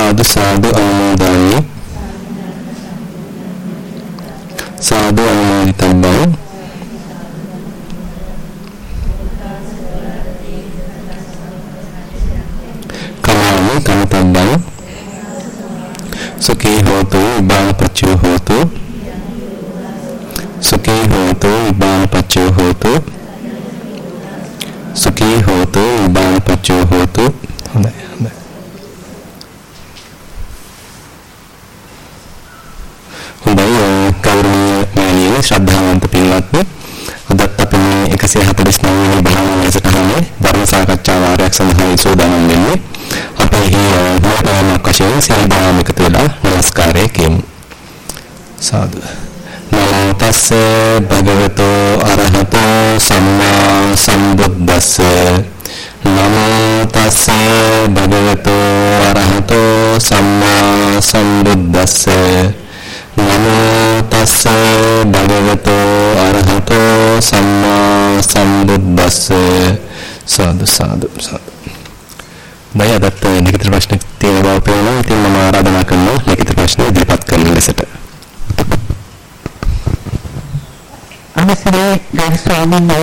සාදු සාදු අනුමෝදනි සාදු අනුමෝදිතබ්බං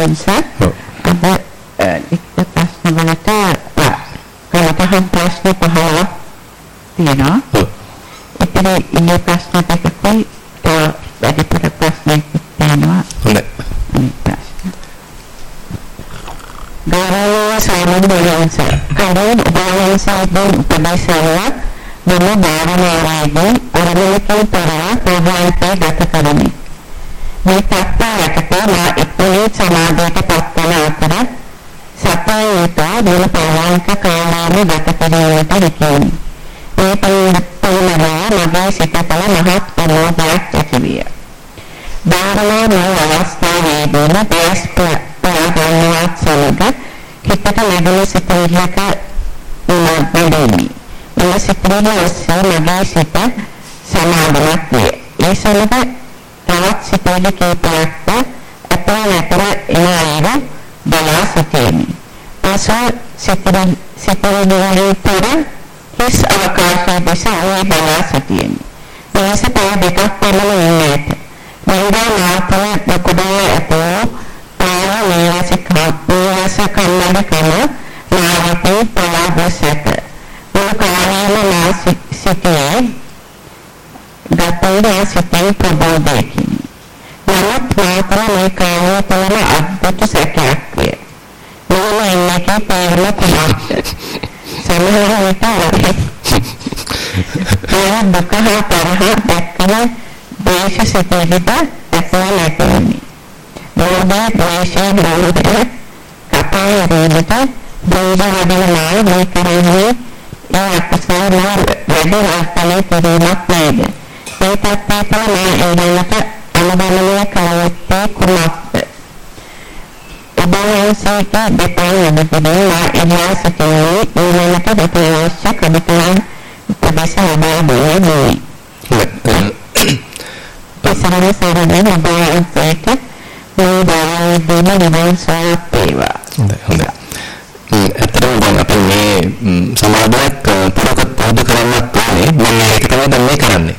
ස්වාමීන් වහන්සේ අද ලිඛිත ප්‍රශ්න වලට කලතහන් ප්‍රශ්න පහක් තියෙනවා ඉතින් ඉන්නේ ප්‍රශ්න දෙකකුයි වැඩිපුර ප්‍රශ්න තියෙනවා හොඳයි ගෞරවනීය ස්වාමීන් වහන්සේ කරුණ උපවාසයෙන් උපදේශයක් මම භාවනාවේදී අරමුණකින් තොරව ප්‍රවාහයට ගත කරමි. මේ තත්ත්වයකට මා එක්වී සමාධියට පත්වන අතර සපයයට දින ප්‍රවාහික කාලාම ගත කිරීමට හැකියි. මේ පිළිබඳව මගේ සිතතල මහත් ප්‍රමෝදයක් ඇතිවිය. භාවනා මේ අවස්ථාවේදීම ප්‍රයස් ප්‍රාගන්නවත් සමග හිතට ලැබෙන සිතිවිල්ලක උනන්දුයි. මේ සිතිවිල්ල ඔස්සේ මගේ සිත සමාධිමත් වේ. ඒ සමග තවත් සිතිවිලි කීපයක් අපේ අතර එන අයව බලා සිටිමි. පසු සිතිවිලි සිතිවිලි පෙර හිස් අවකාශය දෙස අය බලා සිටිමි. මේස පය දෙකක් පමණ ඉන්නේ ඇත. මන්දා මාතල දකුඩේ ඇතෝ පාව මේවසික මේවස කන්නඩ කම නාවතේ පවාදසත. මේ කාර්යම මා සිටියේ ගතේ සිටින් ප්‍රබෝධයකින්. නමුත් මාතල මේ කාර්ය තුළ අද්භුත සැකයක් වේ. මම එන්නකේ පාරම කුමක්ද? සමහර විට ඒ දුක හා තරහ දැක්කම දේශ සිතවිලිට ඇසල නැතිවෙන්නේ. බෝධා දේශේ බෝධය කතා වේදිත බෝධ වදනමයි මේ කරන්නේ ඒ අපසාර වැඩි වාස්තලේ කිරීමක් නේද. ඒ තත්ත්වයට මම එන්නට අනුබලනය කළොත්තේ කුමක්ද? ඔබවහන්සේට දෙපා යනකදී මා එනවා සිටින්නේ ඊළඟට දෙපා කඩතුලන් උපදේශ ලබා දෙන්නේ. සරණ සරණ ඔබවහන්සේට මේ දායකයන් නිවන් සුවපත් වේවා. හොඳයි හොඳයි. ඇත්තටම දැන් අපි මේ සමාධියක් පුරකට පුරුදු කරන්නත් ඕනේ. මම ඒක තමයි දැන් මේ කරන්නේ.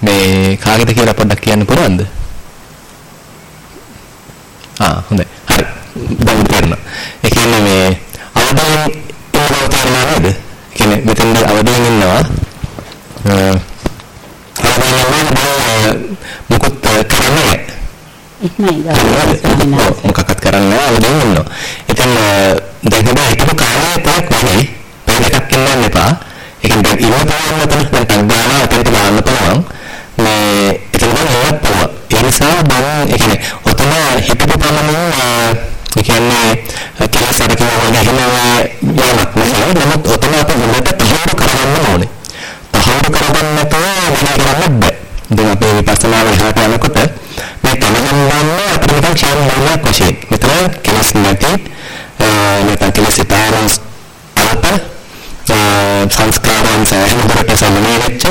මේ කාගෙද කියලා පොඩ්ඩක් කියන්න පුළුවන්ද? ආ හොඳයි. හරි. දැන් තේරෙනවා. ඒ කියන්නේ මේ අවදාන ඉන්නව තේරෙනවා නේද? ඒ කියන්නේ මෙතෙන්ද අවදාන ඉන්නවා. මොකද කරන්නේ මොකක්වත් කරන්නේ නැහැ අවදෙන් ඉන්නවා. ඉතින් දැන් හැබැයි හිතපු කාලේ තරක් වගේ පැය දෙකක් ඉන්න එපා. ඒ කියන්නේ දැන් ඉන්න පුළුවන් නැතන නැත්නම් ගාන අතෙන්ට දාන්න පුළුවන්. මේ ඉතින් මොනවද පුළුවන්. ඒ නිසා මම ඒ කියන්නේ ඔතන හිතපු පමණින් ඒ කියන්නේ කෙලස් අර කියනවා වගේ එහෙම යමක් නැහැ. නමුත් ඔතන අපි හොඳට තහවුරු කරගන්න ඕනේ. තහවුරු කරගන්න නැතුව වෙන කරන්න බෑ. දැන් අපේ විපස්සනා විහාරයට යනකොට මේ තමන් ගන්න අපිට නිකන් ක්ෂණ මානයක් වශයෙන් මෙතන කෙලස් නැති නැත්නම් කෙලස් තාරස් අල්ප සංස්කාරයන් සෑහෙනකට සමනය වෙච්ච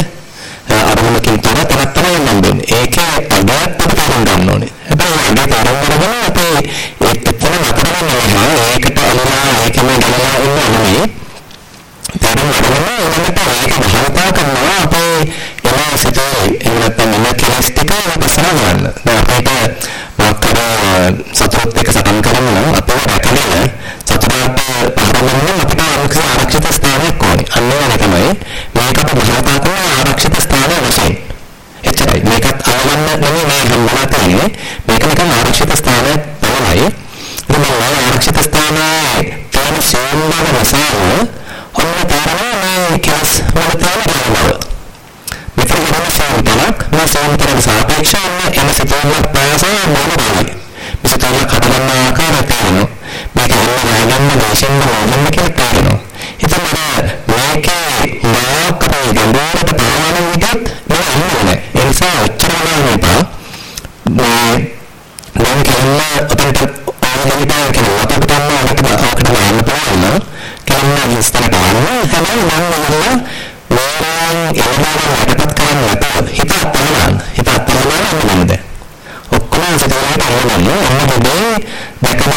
අරමුණකින් තොර තැනක් තමයි මම දෙන්නේ. ඒකේ අගයක් අපි තේරුම් ගන්න ඕනේ. හැබැයි අගේ තේරුම් ගන්න අපේ ඒත් එක්කම නතර වෙනවා. ඒකට අනුලා ඒකම ගලලා ඉන්නේ. තේරුම් ගන්න ඕනේ ඒක භාවිතා කරනවා අපේ එන සිතේ එන්න තමයි කෙලස් ටික අපසර ගන්න. දැන් අපිට තම සතුරත් එක්ක සටන් කරන්න අපේ රැකගෙන සතුරාට පහරවන්න අපිට ආරක්ෂිත ආරක්ෂිත ස්ථානයක් ඕනේ. අන්න ඒක තමයි මේක ප්‍රජාතන්ත්‍ර ආරක්ෂිත ස්ථානය වශයෙන්. එච්චරයි. මේකත් ආවන්න නෙමෙයි මේ හම්බුනා තියෙන්නේ. මේක නිකන් ආරක්ෂිත ස්ථානයක් තමයි. මොනවා ආරක්ෂිත ස්ථානයේ තියෙන සෑම රසාව ඔන්න තරම මේ කැස් වලට මෙතන සංකල්පයක් මේ සංකල්ප සාපේක්ෂව එන සිතුවිල්ලක් පාසය මොනවායි මේ සිතුවිල්ල කඩලන ආකාරය තියෙනවා. මේක හොයගන්න වශයෙන්ම ඕනෙම කියලා තියෙනවා ඉතින් මේකේ මාකරේ ගඳාරට පාවන විදිහත් මේ අන්නේ ඒ නිසා ඔච්චරම නේපා මේ මම කියන්නේ අපිට ආවදිකා කියලා අපිට තමයි අපිට ආවදිකා කියලා කියන්න ඉස්සරහට යනවා තමයි මම මෝරාන් එළදාගෙන යටපත් කරන්න නැතුව හිත අත්හැරලා හිත අත්හැරලා මොනවද ඔක්කොම සිතේ තියෙනවා මොකද දැකලා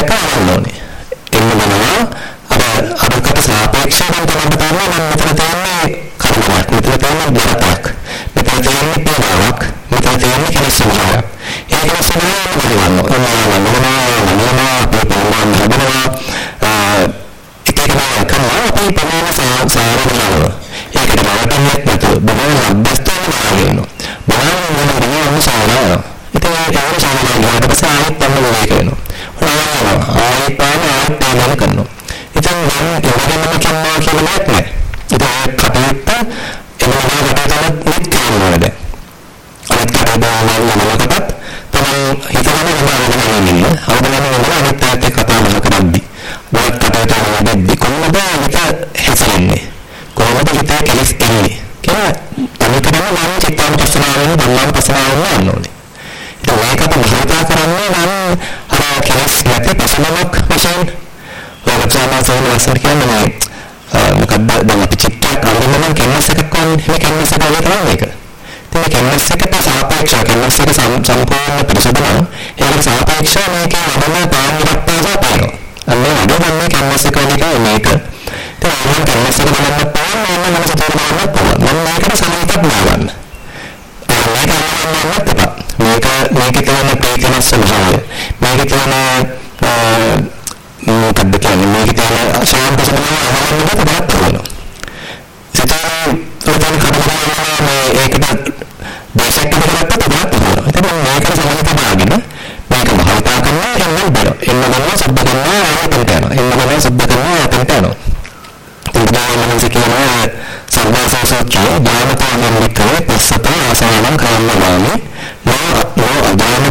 Adam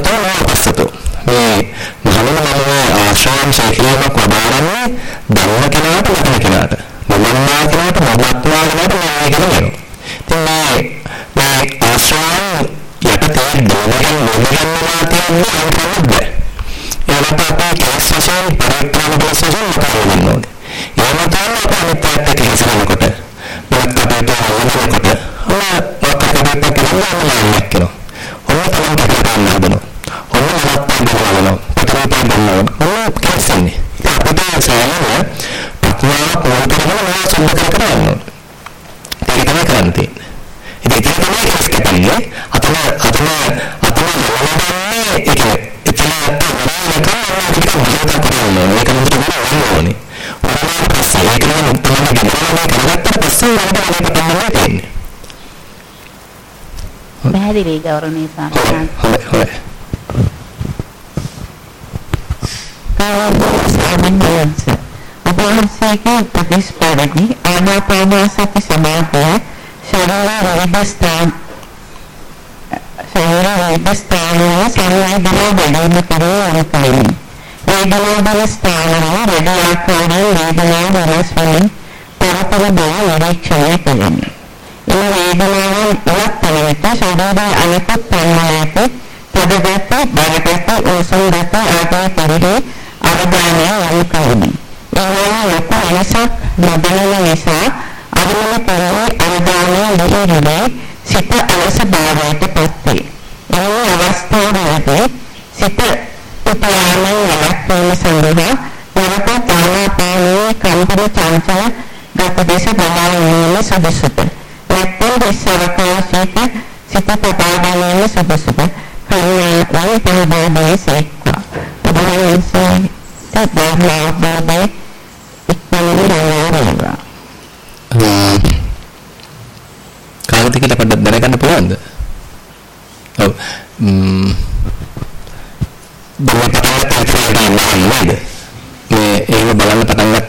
di riga ora mi fa. Vabbè, vabbè. Kalabosa Buonasera, Parisparadi, Anna Padasati Samadhi, Sarala Vaibastani, Sarala Vaibastani, Sarala Vaibastani, Sarala Vaibastani, Regula Balastana, Regula Kona, Regula Balaswani, Parapalabala, Vaibastani, Mengenai anak tangani itu, saudara anak tangani itu, terdekat dari kaki langsung datang anak tangani itu, ada yang namanya kambing. Menganalisis dagangan Indonesia, anak tangani di Indonesia, sita anak sebelah kambing itu pasti. Menganalisis tauranya, sita itu aman dengan kambing sambungnya, mereka kalah tangani kambing cancah, tapi biasa kambing tangani ini suka-suka. පතාගෙන සුදුසුද කරුණාවෙන් පහදාදී සේක්වා ඔබවහන්සේ තත්බාහබේ ඉක්මනින් රැවේවා කාගෙද කියලා පොඩ්ඩක් දැනගන්න පුළුවන්ද? ඔව්. ම්ම් බලන්න පටන් ගන්න මේ ඒක බලන්න පටන් ගත්තම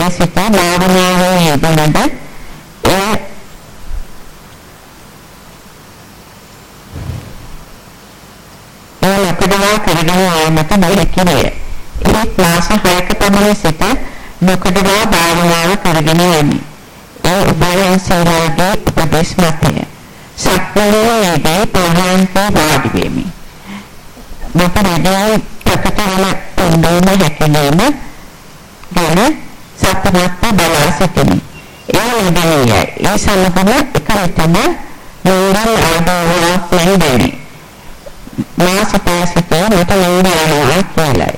පමණ පරිසිත භාවනාවේ යෙදෙනද එය එය ලකුණවා කරගෙන යාමට නොහැකිය. ඒ ක්ලාස් 6ක පමණ සිට නොකඩවා භාවනාව කරගෙන යමි. ඒ උපයන්සේලාගේ උපදේශ මතය. සක්මණේදී ප්‍රහාන්ත වාඩි වෙමි. මට රැඳී ප්‍රකටවන තුන්දේම හැකලීම ගැන සත්‍යමත්ත බලා සිටිමි. ඒ නිදනිය ඒ සමගම එකවිතම නෝරල් ආදෝවක් ලැබෙන්නේ. මා සිතාසිතේ මට නෝරල් කියලයි.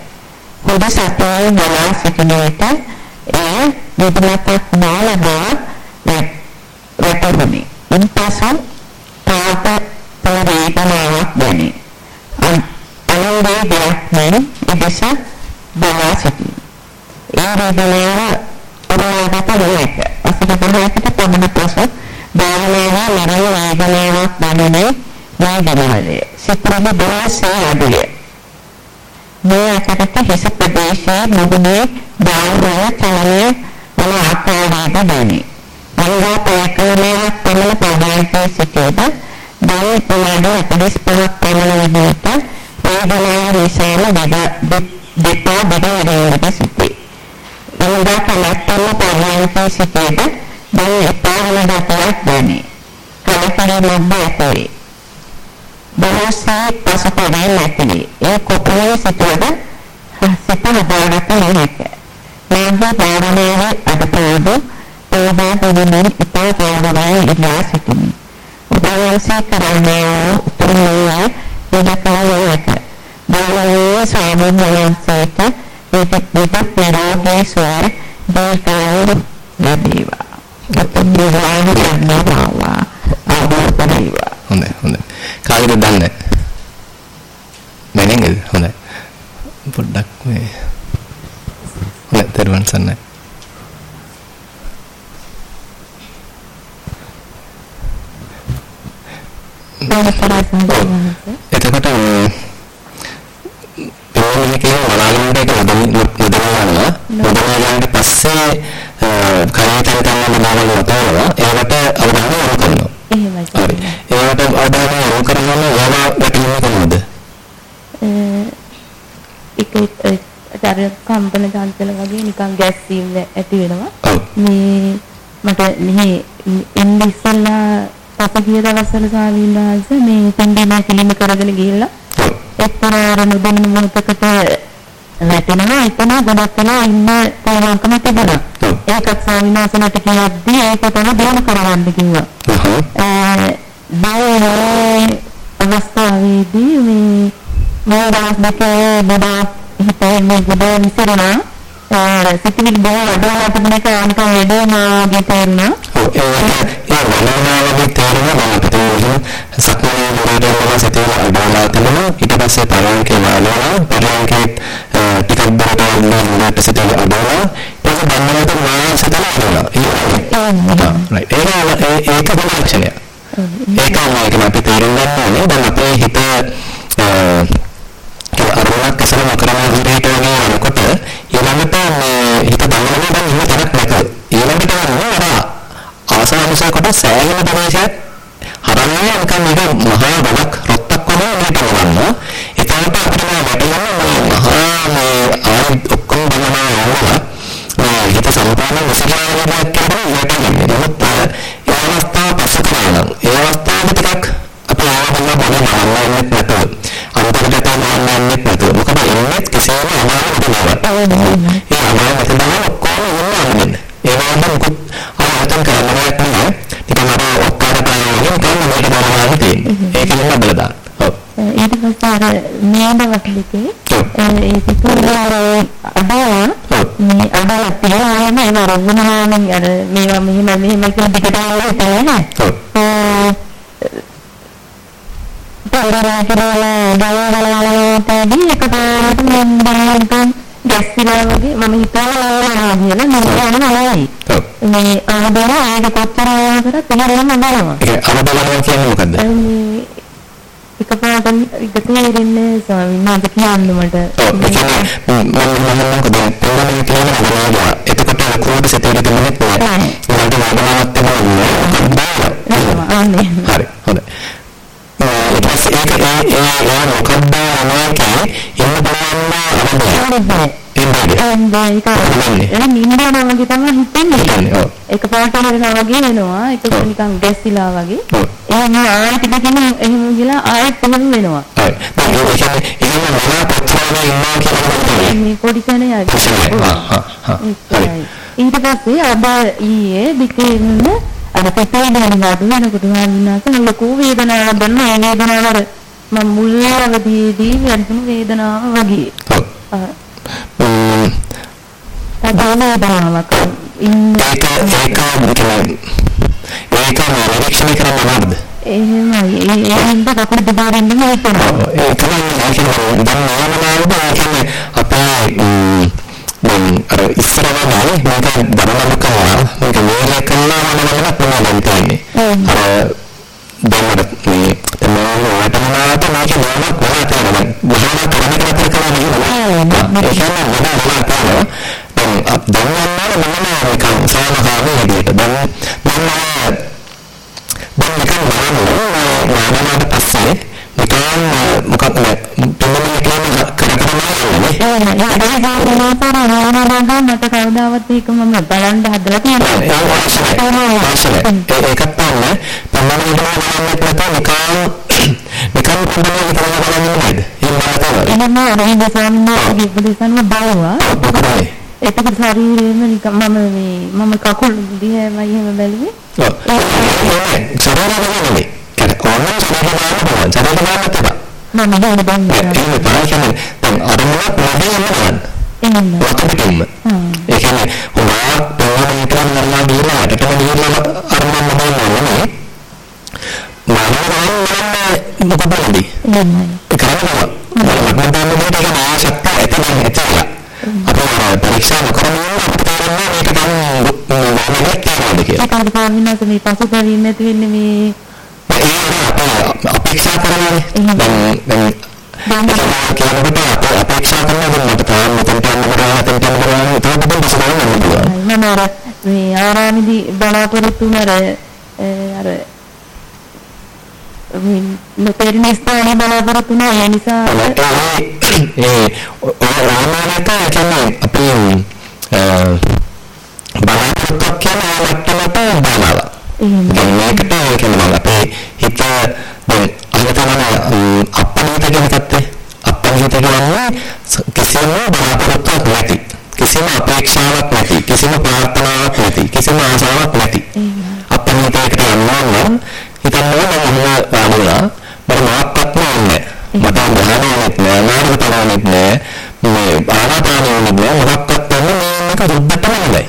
හොඳ සත්‍යය බලා සිටින විට ඒ නිදමතක් නාලබා වැටුණි. ඉන්පසු තාප පරිවේදනාවක් දැනේ. අනුරේ දෙයක් ඉදස බලා සිටින. ඒ වේදනාව ඔබලාගත නොහැක. අසිත පහකට පමණ පසු භාවනාව ලරණ වේදනාවක් දැනුනේ වේදනාවලය. සිතන දෝෂය අඩුය. මේ අතරත හිස ප්‍රදේශයේ මුදුනේ බාහිර චලනය වන ආකාරයට දැනේ. අංගා ප්‍රයකලමක් පමණ ප්‍රධානකව සිටේද දැන් උනාද 45ක් පමණ විදිහට වේදනාව නිසාම දෙපා බඩවැඩෙන්නට සිටේ. එනිසා කලත්තම පරයන්කව සිටේද දැන් එපා වන දතයක් දැනේ. කලකිරීමක් ඇතිවේ. බොහෝසේ පසුපරේ නැතිවේ. ඒ කොපමණ සිටුවද සිත හදාගත නොහැක. මේවා භාවනාවේ අදපෝදු ඒවා පිළිමින් ඉතා ගෞරවයෙන් ඉල්ලා සිටිමි. උපවාසය කරන්නේ උතුම්මය විදකාලයක. බාලයේ ස්වාමීන් වහන්සේට විදක් විදක් නිරෝගී ස්වර දීර්ඝායු ලැබේවා. ගතම් දිවාන කරනවා ආවර්තනීවා. හොඳයි හොඳයි කාගෙද දන්නේ මම නේද හොඳයි පොඩ්ඩක් මේ හොඳයි දරුවන් සන්නයි එතකොට මේ කියන වලාලුන්ට ඒක උදව් ගන්නවා උදව් ගන්නට පස්සේ කයිතර තමයි මොනවද නතනවා ඒකට අවධානය යොමු කරනවා එහෙමයි. හරි. ඒකට අවධානය යොමු කරනම ඒවා වැටෙන්නේ කොහොමද? ඒක අර කම්පන චංචල වගේ නිකන් ගැස්සීම් ඇති වෙනවා. මේ මට මෙහි එන්නේ ඉස්සෙල්ලා පසුගිය දවස්වල ස්වාමීන් වහන්සේ මේ තෙන්දීම කිලිම කරගෙන ගිහිල්ලා. එක්තරා නොදැනෙන මොහොතකට වැටෙනවා එතන ගොඩක් වෙලා ඉන්න පුළුවන්කම තිබුණා. ඒකත් ස්වාමීන් වහන්සේලාට කියද්දී ඒක තමයි දිනු කරවන්න කිව්වා. බය අවස්ථාවේදී මේ මේ දවස් දෙකේ බඩ හිතේ මේ ගොඩ විසිරුණා. සිතිවිලි බොහෝ වඩා තිබුණේක අන්කම් වැඩේම වගේ තේරුණා. ඔව් ඒක ඒ වලනාවගේ තේරුණා මම හිතුවේ සක්මනේ මොකදම සිතිවිලි අඩවලා තිබුණා. ඊට පස්සේ පරයන්කේ වාලනවා. පරයන්කේ ටිකක් දුරට යන්න සිතිවිලි අඩවලා ඊට බන්නකට මා සිතිවිලි අඩවලා. ඒක ඒක ඒක තමයි ලක්ෂණය. ඒකම අපි තේරුම් ගන්න ඕනේ. දැන් අපේ හිත අරමුණක් ඇසල මොකරම විදිහට වගේ යනකොට ඊළඟට මේ හිත බලනවා දැන් ඉන්න තැනක් නැතුව ඊළඟට අර ආසාවස කොට සෑහෙන ප්‍රදේශයක් හරන්නේ නිකන් මේක මහා බලක් රොත්තක් වගේ මේක බලනවා එතනට අපිට වැටෙනවා මහා මේ ආයි ඔක්කොම බලනවා යනවා මේ හිත සම්පූර්ණ විසිරෙනවා කියන එක වැටෙන්නේ නමුත් ඒ අවස්ථාව පසු කරනවා ඒ අවස්ථාවේ ටිකක් අපි ආවම බලනවා නැත්නම් අන්තර්ගත මාන්නන්නේ නැතුව මොකද එන්නේ කිසිම අමාරුවක් නෑ ඒ අමාරුව තමයි ඔක්කොම ඉන්නන්නේ ඒ වගේම මොකද ආයතන කරනවා තමයි නිකන් අර ඔක්කාර පානවා තමයි මේක බලනවා තියෙන්නේ ඒක නෙමෙයි බලදා ඔව් ඊට පස්සේ අර මේ දවස්ලකේ ඒ සිතුවිල්ල අඩා මේ අඩා තියෙනවා මේ වරවුනාම අර මේවා මෙහෙම මෙහෙම කියන දෙකට ආවම තමයි ඔව් පොරරා කියලා දවල්වලදී එකපාරට මම බලනකම් ගැස්සිලා වගේ මම හිතාලා කියලා මම යනවායි. මේ ආදර ආද කොච්චර කරත් තේරෙන්න බලනවා. ඒ අරබලනවා කියන්නේ මොකද්ද? මේ එකපාරට ඒක තේරෙන්නේ ස්වාමීන් වහන්සේ කියන්න මට. ඔව් ඒ කියන්නේ මම මම මොකද පොරරා කියලා බලනවා. එතකොට කෝඩ් සෙට් දෙන්නේ නැහැ. ඒකට වඩාවත් තමයි. අනේ. හරි. හොඳයි. ඊපස්සේ ඒක ඒ ඒ මොකක්ද අනෝකේ ඉන්න බලන්න අරබය ඒක නින්දනවා වගේ තමයි හිතෙන්නේ. එක පාට වෙනවා වගේ වෙනවා. ඒක නිකන් ගැස්සිලා වගේ. එහෙනම් ආයෙත් ටිකකින් එහෙම ගිලා ආයෙත් එහෙම වෙනවා. හරි. දැන් ඒ කියන්නේ එහෙම මොනවා පොත්වල ඉන්නවා කියලා මේ පොඩි කණේ ඊට පස්සේ අද ඊයේ දිකේන්න අර පෙතේ දැනෙන අඩු වෙනකොට වුණාස ලොකු වේදනාවක් දැන්න ඒ වේදනාව අර මම මුල් අවදීදී වැටුණු වේදනාව වගේ. ඔව්. තදවේදනාවක් ඉන්න ඒක ඒක මොකද? ඒක නිරීක්ෂණය කරන්න ඕනද? එහෙමයි. ඒ හින්ද කකුල දිගාරින්න හිතනවා. ඒ තමයි දැන් නෝනවද අපේ දැන් අර ඉස්සර වගේ මේක දරවන්න කරනවා මේක වේල කරනවා වගේ තමයි තියෙන්නේ. අර දැන් අර මේ තමයි වටනාට මේක නෝන කොහොමද කරන්නේ? බොහොම කරන්නේ කතර කරන්නේ. ඒ කියන්නේ මොනවා කරනවා? දැන් අප දැන් යනවා මම නිකන් සාමකාමී විදියට දැන් දැන් දැන් නිකන් වරනවා පස්සේ නිකන් මොකක්ද පොළොවේ කියන කරකරනවා මට කවදාවත් ඒක මම බලන්න හදලා තියෙනවා. ඒකත් තමයි පොළොවේ බලන්න නිකන් නිකන් පොළොවේ කරන්නේ නේද? එහෙම රහින්ද සම්මාගේ උපදේශන බලවා. මොකද එතකොට ශරීරයේම නිකන් මම මේ මම කකුල් දිහාම එහෙම බැලුවේ. ඔව්. ශරීරය කියන්නේ ඕනම ශරීරයක් ශරීරයක් මම දැන් දැන් ඒ පාෂන් දැන් අරමුණක් නැදෙන්න එහෙම. වතුරකින්ම. ඒ කියන්නේ හොරා පොළොවේ කරන නරලා දීලාට තමයි අරමුණ මොනවද මම මොකද වෙන්නේ? එහෙමයි. කරනවා. මම දැන් මේක ආශක්ත ඇතිවෙන ඇතිලා. අපේ පරීක්ෂා කරනවා අපිට මේක දැන් මොනවද කියලා. ඒකට පාවින්නස මේ පසුතැවීම නැති වෙන්නේ මේ අපේක්ෂා කරනවානේ. දැන් දැන් කියනකොට අපේක්ෂා කරනවා මට තාම මෙතන යන්න බෑ මෙතන යන්න බෑ ඒක තමයි ඉස්සරහට යන්න මම අර මේ ආරාමේදී බලාපොරොත්තු වුණ අර අර නොතේරෙන ස්ථානයේ බලාපොරොත්තු නැහැ. ඒ නිසා ඒ රාමාවත කියන්නේ අපි බලාපොරොත්තු කියන මට්ටමට බලනවා. එහෙනම් මේකට කියනවා අපි හිත දැන් අලතන අපනිත කියන තත්ත්වය අපනිත කියන්නේ කිසිම බලාපොරොත්තුවක් නැති. කිසිම අපේක්ෂාවක් නැති. කිසිම ප්‍රාර්ථනාවක් නැති. කිසිම ආශාවක් නැති. අපනිතයකට යනවා නම් හිතන්නේ මට ධානයක් නෑ, නාමක තරමක් නෑ. මේ ආනාපානෙ නෑ මොකක්වත් නැහැ. මේක දුක්ඛතම නෙවෙයි.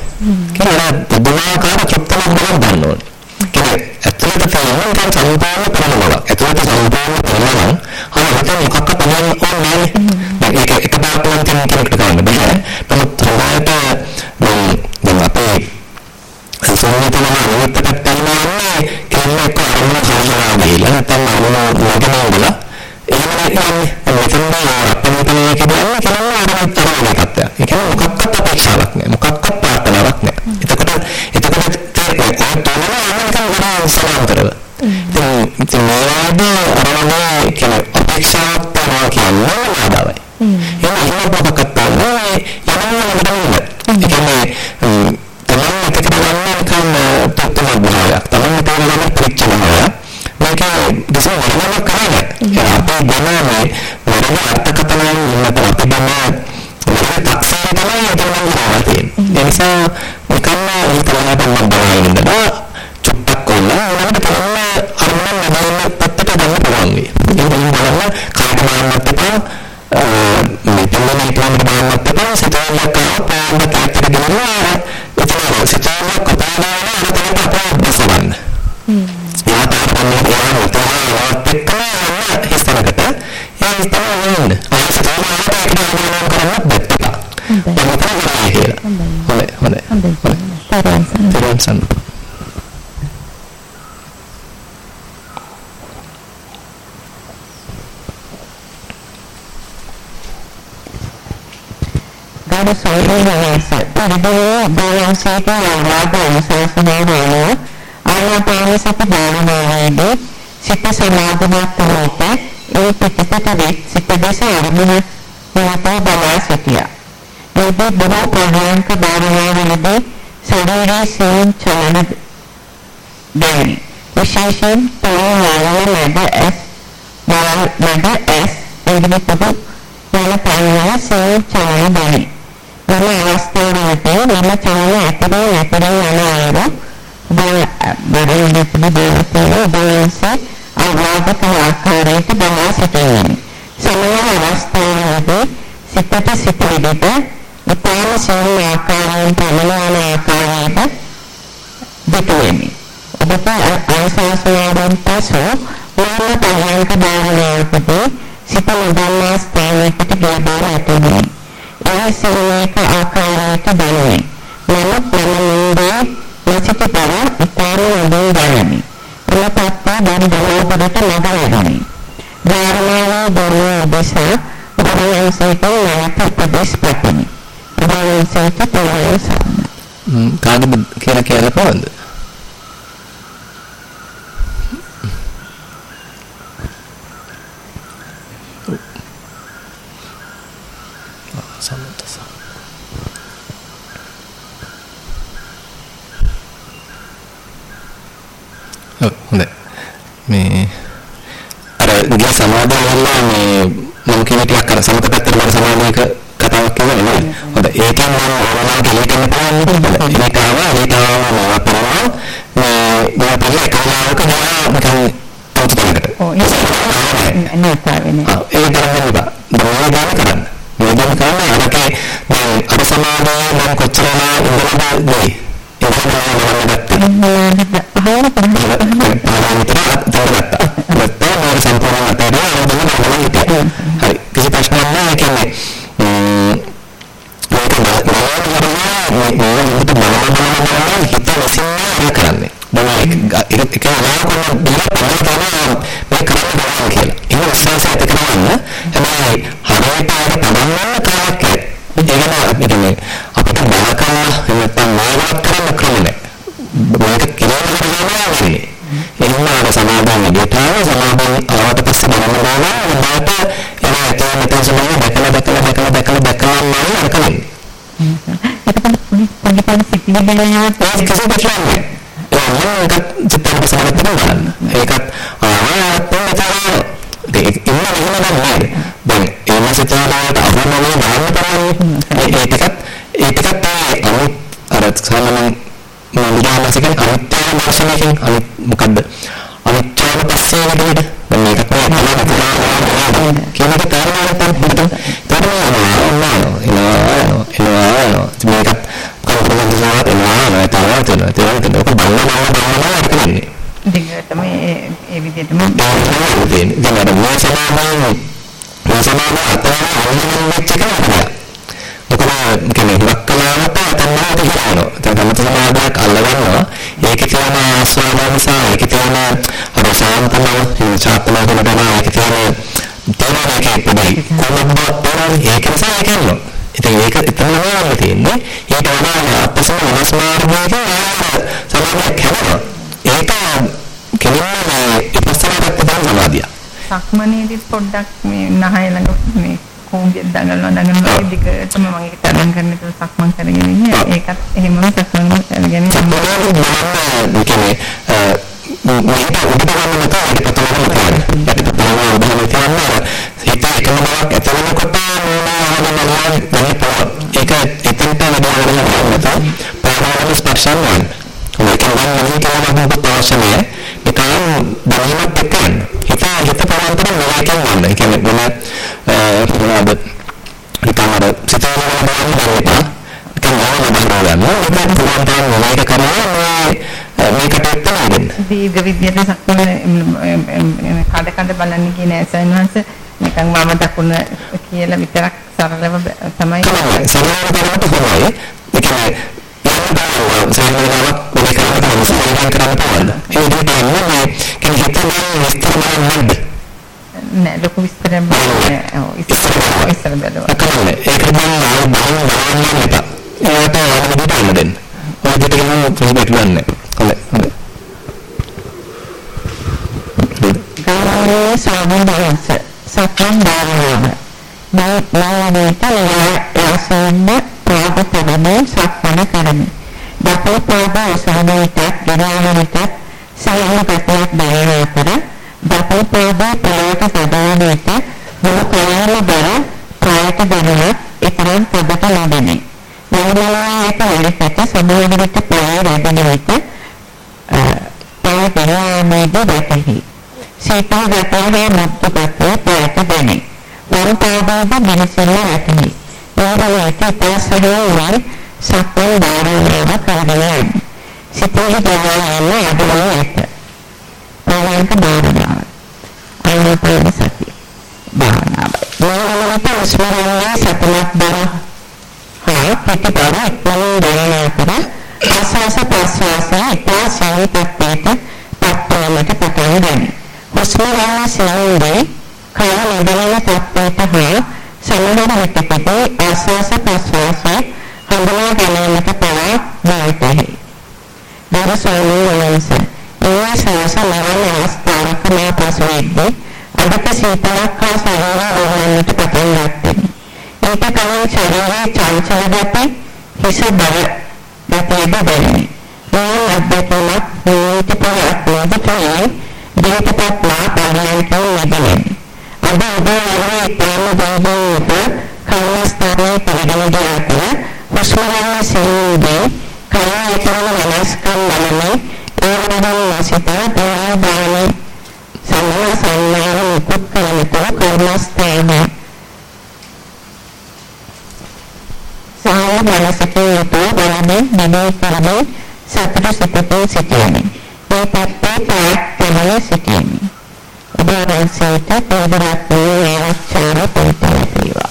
කියලා පුදුමාකාර චුප්තමක් බලන්න ගන්න ඕනේ. කියන්නේ ඇත්තට තියෙනවා නිකන් සම්පූර්ණ ප්‍රමණයක්. ඇත්තට සම්පූර්ණ ප්‍රමණයක්. අර හිතේ මොකක්වත් නැහැ ඕනේ. දැන් ඒක එකපාරට නම් කෙනෙකුට කරන්න බෑ. නමුත් හොඳට දැන් අපේ සෝනිතම අනිත් පැත්තට යන්නේ කියන්නේ කොහොමද සාමාන්‍ය වෙලා නැත්නම් අනුම වගනවල එහෙම කියන්නේ මෙතන අපිට කියන්නේ කියන්නේ අනිත් තරමේ තත්ත්වයක්. ඒ කියන්නේ මොකක්වත් අපේක්ෂාවක් නැහැ. මොකක්වත් ප්‍රාර්ථනාවක් නැහැ. එතකොට එතකොට තේරෙන්නේ තෝරන සමාන්තරව. ඉතින් මේවාදී අරමුණේ කියන අපේක්ෂාවක් තමයි කියන්නේ ආදාවයි. එහෙනම් ඉන්න මොකක්වත් නැහැ. යනවා නේද? ඒ කියන්නේ තමන් හිතට ගන්න නිකන් තත්ත්ව භාවයක්. තමන් තේරෙන්නේ පිච්ච භාවයක්. මේක කිසිම වරදක් කරන්නේ නැහැ. අපේ ගමනේ වරද අර්ථකථනයෙන් නැත්නම් අපි ගමන වරද තක්සේර තමයි එතනම තියෙන්නේ. ඒ නිසා නිකන් හිතලා තමයි බලන්න ඉඳලා චුට්ටක් කොල්ලා ඊළඟට තමයි අරමුණ නැගෙන පැත්තට ගන්න පුළුවන් වෙයි. ඒක බලන්න කාට මාන්නත් එපා මෙතන මේ plan බලන්නත් එපා සිතාලක පාන්න පැත්තට ගෙනලා එතන සිතාලක කතාවන අර තමයි අපේ බසවන්න. හ්ම්. යාට අපන්නේ යාම උතහාරවත් එක්කම හිස්තනකට ඒ හිස්තන වෙන්න. අර සිතාලක ඒක බලන්න කරන්න බැත්තා. හොඳයි. හොඳයි. හොඳයි. හොඳයි. හොඳයි. හොඳයි. ගරු සෝදරයන්ස පරිදේ බෝලංශයට ආවාදන සාසනයේ ආනාපාන සති භාවනාවේදී සිත සමාධිමත් වූට ඒ පිටකට වෙත් සිත දැස අරමුණ වලට බලා සිටියා. ඒදී බොහෝ ප්‍රාණායක භාවනාවේදී ශරීරයේ සීන් චලන දැනි. විශේෂයෙන් පොළොව මැද ඇස් මැද ඇස් එදිනෙකට යන පායන සීන් චලන දැනි. මෙම අවස්ථාවේදී මම චලන ඇතරේ ඇතරේ යන අයර බරින්දට දේවතේ දේශ අවවාදක ආකාරයට බලා සිටින්නේ. සමහර අවස්ථාවලදී සිතට සිත විදිහට ඉතාම සරල ආකාරයෙන් පමණවන ආකාරයට දෙතුෙමි. ඔබට අයසාසයෙන් පසු වුණ පහයක භාවනාවකදී සිත නොදන්නා ස්ථානයකට ගිය බව ඇතිවෙනවා. ආසනයක ආකාරයට බලන්නේ. නමුත් මනමින්දේ නැසිත බව ඉතාම හොඳින් දැනමි. එලපත්ත දැන් බලවකට නගලගනි. ධර්මයේ දරුව දෙස උපදේශයට නැවත උපදේශ පතමි. උපදේශයට පොළොවේ සම්ම. කාගෙද කියලා කියලා කොහොමද? හොඳයි. මේ අර ගිය සමාධිය වල මේ මම කියන ටිකක් අර සමත පැත්තට වල සමාධියක කතාවක් කියනවා නේද? හොඳයි. ඒකෙන් මම ඕනනම් දෙලෙකම බලන්න ඒක ආවා ඒක ආවා මම අපරවා මේ මම පස්සේ කලාවක මම නිකන් තවතකට ඔව් ඒක නෑ පාවෙන්නේ ඒක කරන්න. බෑ බෝධි කරන්න? යෝජන කරන්නේ? අරකේ අර සමාදාය නම් කොච්චරලා ඉඳලාද? නේ Terus orang-orang tidak tidak tahu, tidak tidak tidak tidak tidak පොඩි සිතිවිලි බලනවා ඒක කිසි දෙයක් කඩ බලන්න කියන ඇසෙන්වන්ස නිකන් මම දකුණ කියලා විතරක් සරලව තමයි සරලව බලන්න පුළුවන්. ඒ කියන්නේ බලන්න නෑ ලොකු විස්තරයක් බලන්න ඔව්. ඉස්සර ඉස්සර බැලුවා කමන්නේ ඒක නම් ආව බලන්න බලන්න එපා ඒකට ආවද දෙන්න. ඔය දෙට ගන්න ෆීඩ්බැක් ගන්න. හොඳයි හොඳයි ගානේ සාමදාස සක්මන් දානවා මේ නාමයට ලෑසෙන්න පාදපදමේ සක්මන කරමි දපෝ පාද සමනයට ගණනකට සයන පැත්තක් බැහැ අතර දකුණු පාදයේ පොළවට සදාන විට මුළු කයම බර කායට දැනෙන එතරම් පොඩට ලැබෙන්නේ. නෝනලායක වෙලකට සමහර විට පොළව රැඳෙන විට පය පෙරාමේදී වැටහි. සීතල වැටේ මුත්තපත් පයට දැනේ. වම් පාදයේ මිනිසෙල්ල වැටහි. නෝනලායක පස්සහේ සක්වල් දාරේව කරගෙන සිතේ දවල්වල යදවල ඇත. පරයන්ක භාවනාව. ආනාපාන සතිය. භාවනාව. මොනවාට ස්මරණය සතලක් බව. හා පිටපර එක්වලින් දැනෙන අතර ආස්වාස ප්‍රස්වාස ඉතා සාහිත්‍යයට පත්වීමට පටන් ගනී. හුස්ම ගන්න සියුම්දී කය නිදලන තත්ත්වයට හා සමහර විටකදී ආස්වාස ප්‍රස්වාස හඳුනා ගැනීමට පවා වායිතයි. දරසෝනි වලන්සේ ඒ සවස ලවන අවස්ථාවක මේ පසු වෙද්දී අදට සීතලක් හා සරව වහන්නට පටන් ගත්තෙමි. ඊට කලින් ශරීරයේ චංචල ගති හිස බර ගතියද දැනේ. මේ අධ්‍යක්ෂණත් නීති පහක් නේදකයි දෙයටපත් මා පරිණාමකව ලැබෙන්නේ. අද උදේ වගේ තේම දෙන්නේ කර්මස්ථානයේ පරිගණක අතර හුස්ම ගන්න සිහිනුදී කය එකම වෙනස්කම් බලන්නේ ඒවනම් සිත ප්‍රාදාන සම්මා සම්මාන කුක්කලතෝ කර්මස්ථාන සාය මනසකේ යතු බලන්නේ නමෝ කරමේ සතර සිතේ සිටියමි ඒ පැත්තේ පාත් තමයි සිටියමි ඔබ රැසයට පොදරත්නේ ආචාර පොතේවා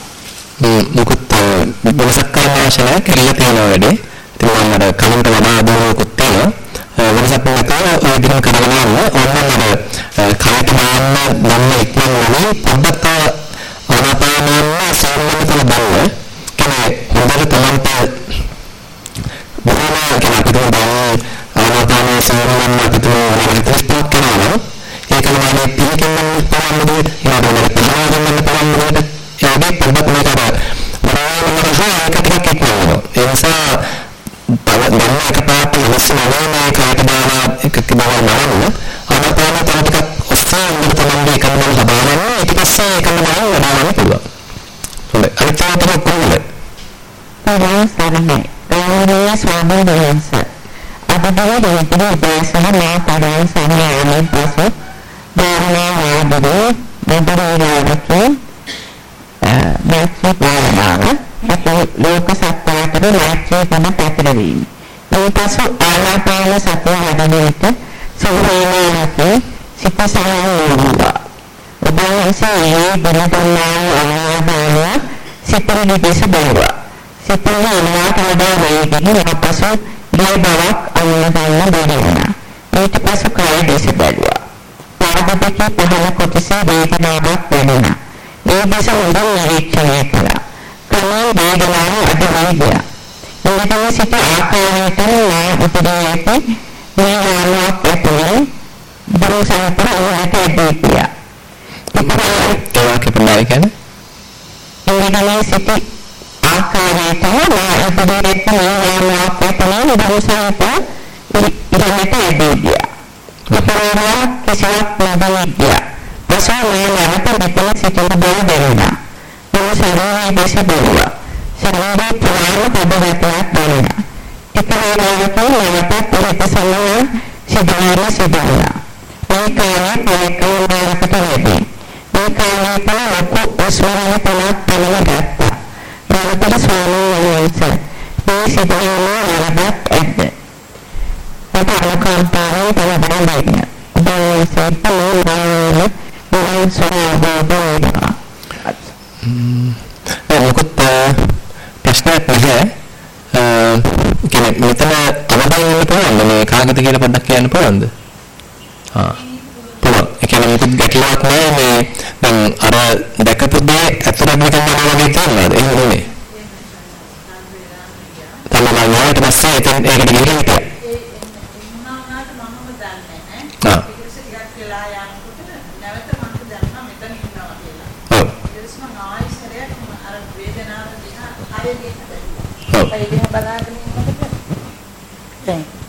මුකුත් වෙනසක් කරන්න අවශ්‍ය නැහැ කියලා තියෙනවා වැඩේ. ඉතින් මම අර කලින්ට ලබා දුන්නකුත් තියෙනවා. වෙනසක් නැතුව ඔය විදිහට කරගෙන යන්න ඕනනම් අර කායට දාන්න ගන්න ඉක්මන වලින් පොඩ්ඩක් ආනාපානයම සම්මතන බලන්න. කියන්නේ හොඳට තමන්ට බොහොම කියන අපිට දැන් ආනාපානය සම්මතන අපිට රිස්පොන්ස් කරනවා ඒක තමයි පිළිකෙන්න පුළුවන් දෙයක් ඊළඟට පහදන්න පුළුවන්. දෙයක් ඒකේ පොඩ්ඩක් මේකට මොනවා මොනවා ඒක ටිකක් එක්කනවා ඒ නිසා දැන් එකපාරට ඉස්සෙල්ලා නෝනා කාට දාලා එකක දාලා නරන්න ආනාපාන තව ටිකක් ඔස්සේ ඉන්න තමයි එකම ලබාගන්න ඊට පස්සේ එකම දාලා වඩාගන්න පුළුවන් හොඳයි අනිත් ඒවාට කොහොමද පරාසරණේ ගෞරවනීය ස්වාමීන් වහන්සේ අදදී දෙවියන් දේශන මා කරන සංඥාවෙන් පසු ධර්මයේ වාදයේ බුදුරජාණන්ගේ මෛත්‍රී භාවනාව අපේ ලෝක සත්‍යතර මෛත්‍රී තම පැතිරවීම. ඒ පසු ආනාපාන සතිය වඩන විට සෝහේනාතේ සිත සාරෝණවා. ඔබවහන්සේ ඒ දිනපල්ලාව ආනාපානය සිතේ දෙස බලවා. සිතේ අනාගතවදා වේගෙන පසු ගිය බවක් අනුගමනය දෙනවා. ඊට පසු කය දෙස බැලුවා. පාද දෙකේ පහළ කොටසේ වේදනාවක් දැනුණා. ඒ දෙස හොඳින් නිරීක්ෂණය කළා. ක්‍රමයෙන් වේදනාව අඩු වී ගියා. එවිටම සිත ආකාරයට නා උපදී ඇති මේ යාළුවක් ඇතුලේ දරෝසන්තර ඔහුට ඇදී ගියා. ඒ වාක්‍ය ප්‍රමාණය කියන්නේ එවිටම සිත ආකාරයට නා උපදී ඇති මේ යාළුවක් ඇතුලේ දරෝසන්තර ඉරමට ඇදී ගියා. අපරාධ කිසිවක් නොදැනී ගියා. පසුව මේ නැවත මෙතන සිටින බව දැනුණා. මම ශරීරයේ දේශ බැලුවා. ශරීරයේ පුරාම පදවතක් දැනුණා. එක වේලාවක නැවත පොරට සමන සිදුවීම සිදුවුණා. මේ කාලේ පොලකෝනාකට වැඩි. මේ කාලේ පොල ලොකු ඔස්වරණ පොලක් පලව ගත්තා. රාතර ස්වාමීන් වහන්සේ මේ සිදුවීම වරදක් ඇද්ද? මට අනුකම්පාවෙන් පලබන දෙන්න. ඒ සත්‍යෝ මොකද ප්‍රශ්නයක් නැහැ. කියන්නේ මෙතන අවබෝධ වෙන්න පුළුවන්ද මේ කාගද කියලා පොඩ්ඩක් කියන්න පුළුවන්ද? ආ. පුළුවන්. ඒ කියන්නේ මොකද ගැටලුවක් නැහැ මේ දැන් අර දැකපු දේ ඇතුළට නිකන් වගේ තියෙනවද? එහෙම නෙමෙයි. තමයි මම ඊට පස්සේ එතන ඒකට ගිහින් හිටියා.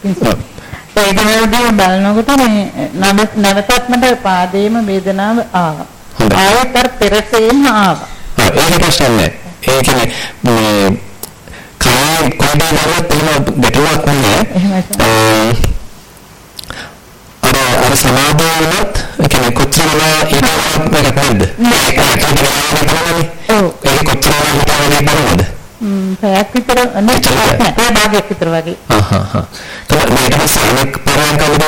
ඒ වෙලා වේදනාව බලනකොට මේ නැවත නැවතත් මට පාදයේම වේදනාව ආවා. ආයෙත් අර පෙරසෙම ආවා. ඒක ප්‍රශ්න නැහැ. ඒ කියන්නේ මේ කය කොහොමද වලත් එහෙම ගැටලුවක්. එහෙමයි. අර අර සමාධිය වුණත් ඒ කියන්නේ කොච්චර ඊටවත් මේක නැද්ද? ඒක කොච්චර හිතාගෙන බලනවද? පැයක් විතර නෑ පැය භාගයක් විතර වගේ. හා හා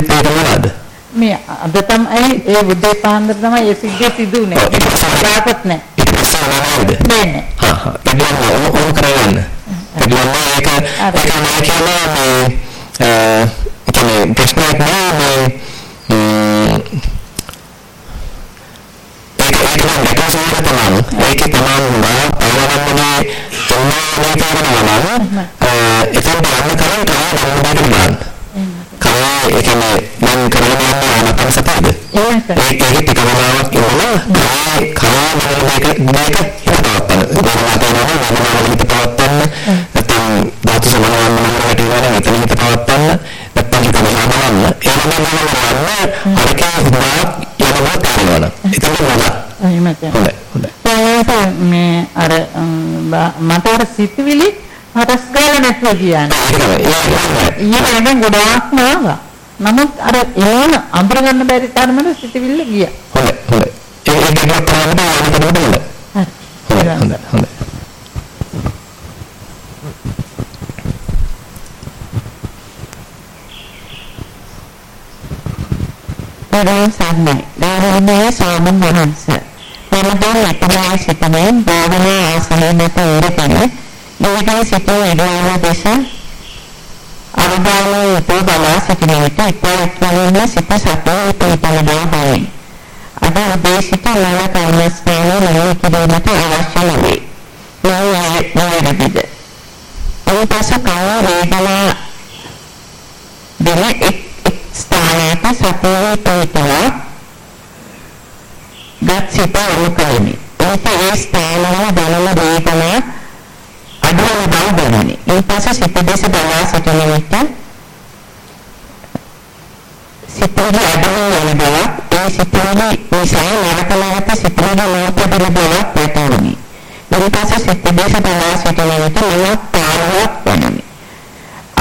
තේරෙනවද? මේ අද තමයි ඒ උදේ පාන්දර තමයි ඒ සිද්ධිය සිදු වුනේ. ඔව්, ඒක තමයි. දාපත් නෑ. නෑ. හා හා. ඒක ඕන කරගන්න. ඒක ඒක ඒක මේ ඒ කියන්නේ ප්‍රශ්නයක් නෑ මේ ම්, ඒක ඒක නම් දෙකසම තමයි. ඒකේ තමයි මා පවරන්නේ තුන්වෙනි තේරෙනවා නම් එතෙන් බලන්න කරන් තමයි බලන්න බලන්න. කා ඒ කියන්නේ මම කරන්නේ ආනපන සතියද? එහෙමයි. ඒක ඒක ටික වෙලාවක් ඉඳලා කා කා මේක මේක හිතවත්තන. ගොඩනගනවා වමනාවල හිතවත්තන්න. නැත්නම් ධාතු සමානවන්න හැටිවර මෙතන හිතවත්තන්න. නැත්නම් හිතනවා බලන්න. ඒ වගේම බලන්න අරකේ හුඟක් යනවා කරනවා. එතන නේද? එහෙමයි. හොඳයි හොඳයි. ඒකට මේ අර ම්, බ- මට අර සිතුවිලි හරස් ගාලා නැතුව කියන්නේ. ඒක තමයි. ඒක තමයි. ඊළඟ ගොඩාක්ම ආවා. නමුත් අර ඒන අඳුර ගන්න බැරි තරමට සිතුවිල්ල ගියා. හොඳයි හොඳයි. ඒක ඒක කරන්න ඕනේ හොඳයි. හරි. හොඳයි හොඳයි හොඳයි. පරම සම්මයි. ගෞරවනීය ස්වාමීන් වහන්සේ. මම දැන් අපරාය සිතනේ භාවනා ආසනයට උරගෙන දෙවියන් සිතේ වැඩිවන දේශ අරදාලේ උපෝ බලා සිටින විට ඉපවත් වලින් සිත සතෝ පිටල බවයි. අද උදේසිත ලල කර්මස්ථානයේ ලල කිරීමට අවශ්‍ය නොවේ. මේ නෑරබිද. අවපස කාය වේදනා දෙන එක් එක් ස්ථානයක සතෝ පිටල ගත් සිත අනුකරණි. ඒක ඒ ස්ථානවල දැනෙන වේදනා අඩුවන බව දැනෙන්නේ. ඒ පස්සේ සිත දෙස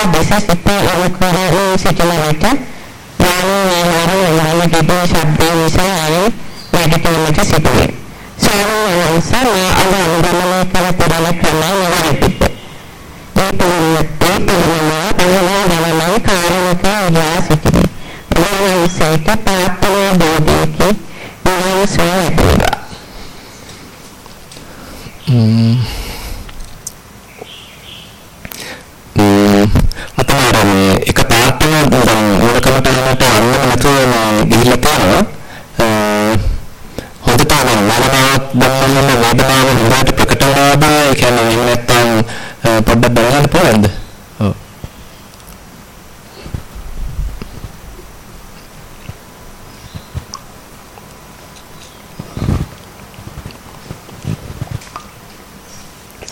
සිතවි කලාලාල සිත දේශ බලා සිටිනේ. පාපවල යනවට නැවත කාලයේ එක් එක් ස්ථානවල වේදනා බලන අතර ඒවා දේශ සිත උරුකරෝ සිටින විට යාමේ යාමේ දෙබේ ශබ්ද නිසා ආයේ වැඩිටමට සිටිනේ. සාරවංශය අනුගමනය කර පෙරල ක්‍රමය වරදිත. ඒ පිළිවෙත් ඒ පිළිවෙල පළවෙනි කාරණක යා සිටිනේ. උන්වහන්සේට පාපල බෝධියකි උන්වහන්සේ ලැබුණා. අතන මේ එක පාටම දැන් ඕනකමට යනට අන්න නැතුව මේ ගිහිල්ලා තියෙනවා හොඳට වේදනාවක් දැනෙන වේදනාව හොඳට ප්‍රකට වෙනවද ඒ කියන්නේ එහෙම නැත්නම් පොඩ්ඩක් දැනගන්න පුළුවන්ද ඔව්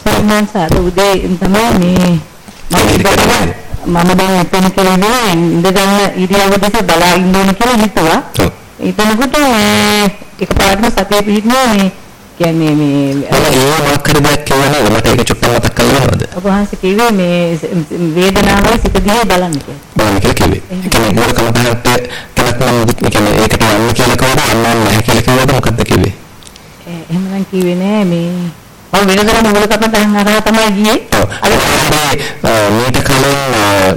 සම්මාන්ස අද උදේ තමයි මේ මම දැන් එතන කියලා ඉඳගන්න ඉරියව්ව දෙස බලා ඉන්න ඕන කියලා හිතුවා. එතනකොට එකපාරටම සතිය පිහිටනවා මේ කියන්නේ මේ ඒ මොකක් හරි දෙයක් කියවනේ මට ඒක චුට්ටක් මතක් කරලා යනවද? ඔබ වහන්සේ කිව්වේ මේ වේදනාවයි සිත දිහා බලන්න කියලා. බලන්න කියලා කිව්වේ. ඒ කියන්නේ මොකද කමකට තවත් මම කියන්නේ ඒකට යන්න කියලා කවදාවත් අන්නන්නේ නැහැ කියලා කිව්වද මොකද්ද කිව්වේ? එහෙම නම් කිව්වේ නෑ මේ මම වෙනදම මූලකම තහන් අරහා තමයි ගියේ. අර මීට කලින්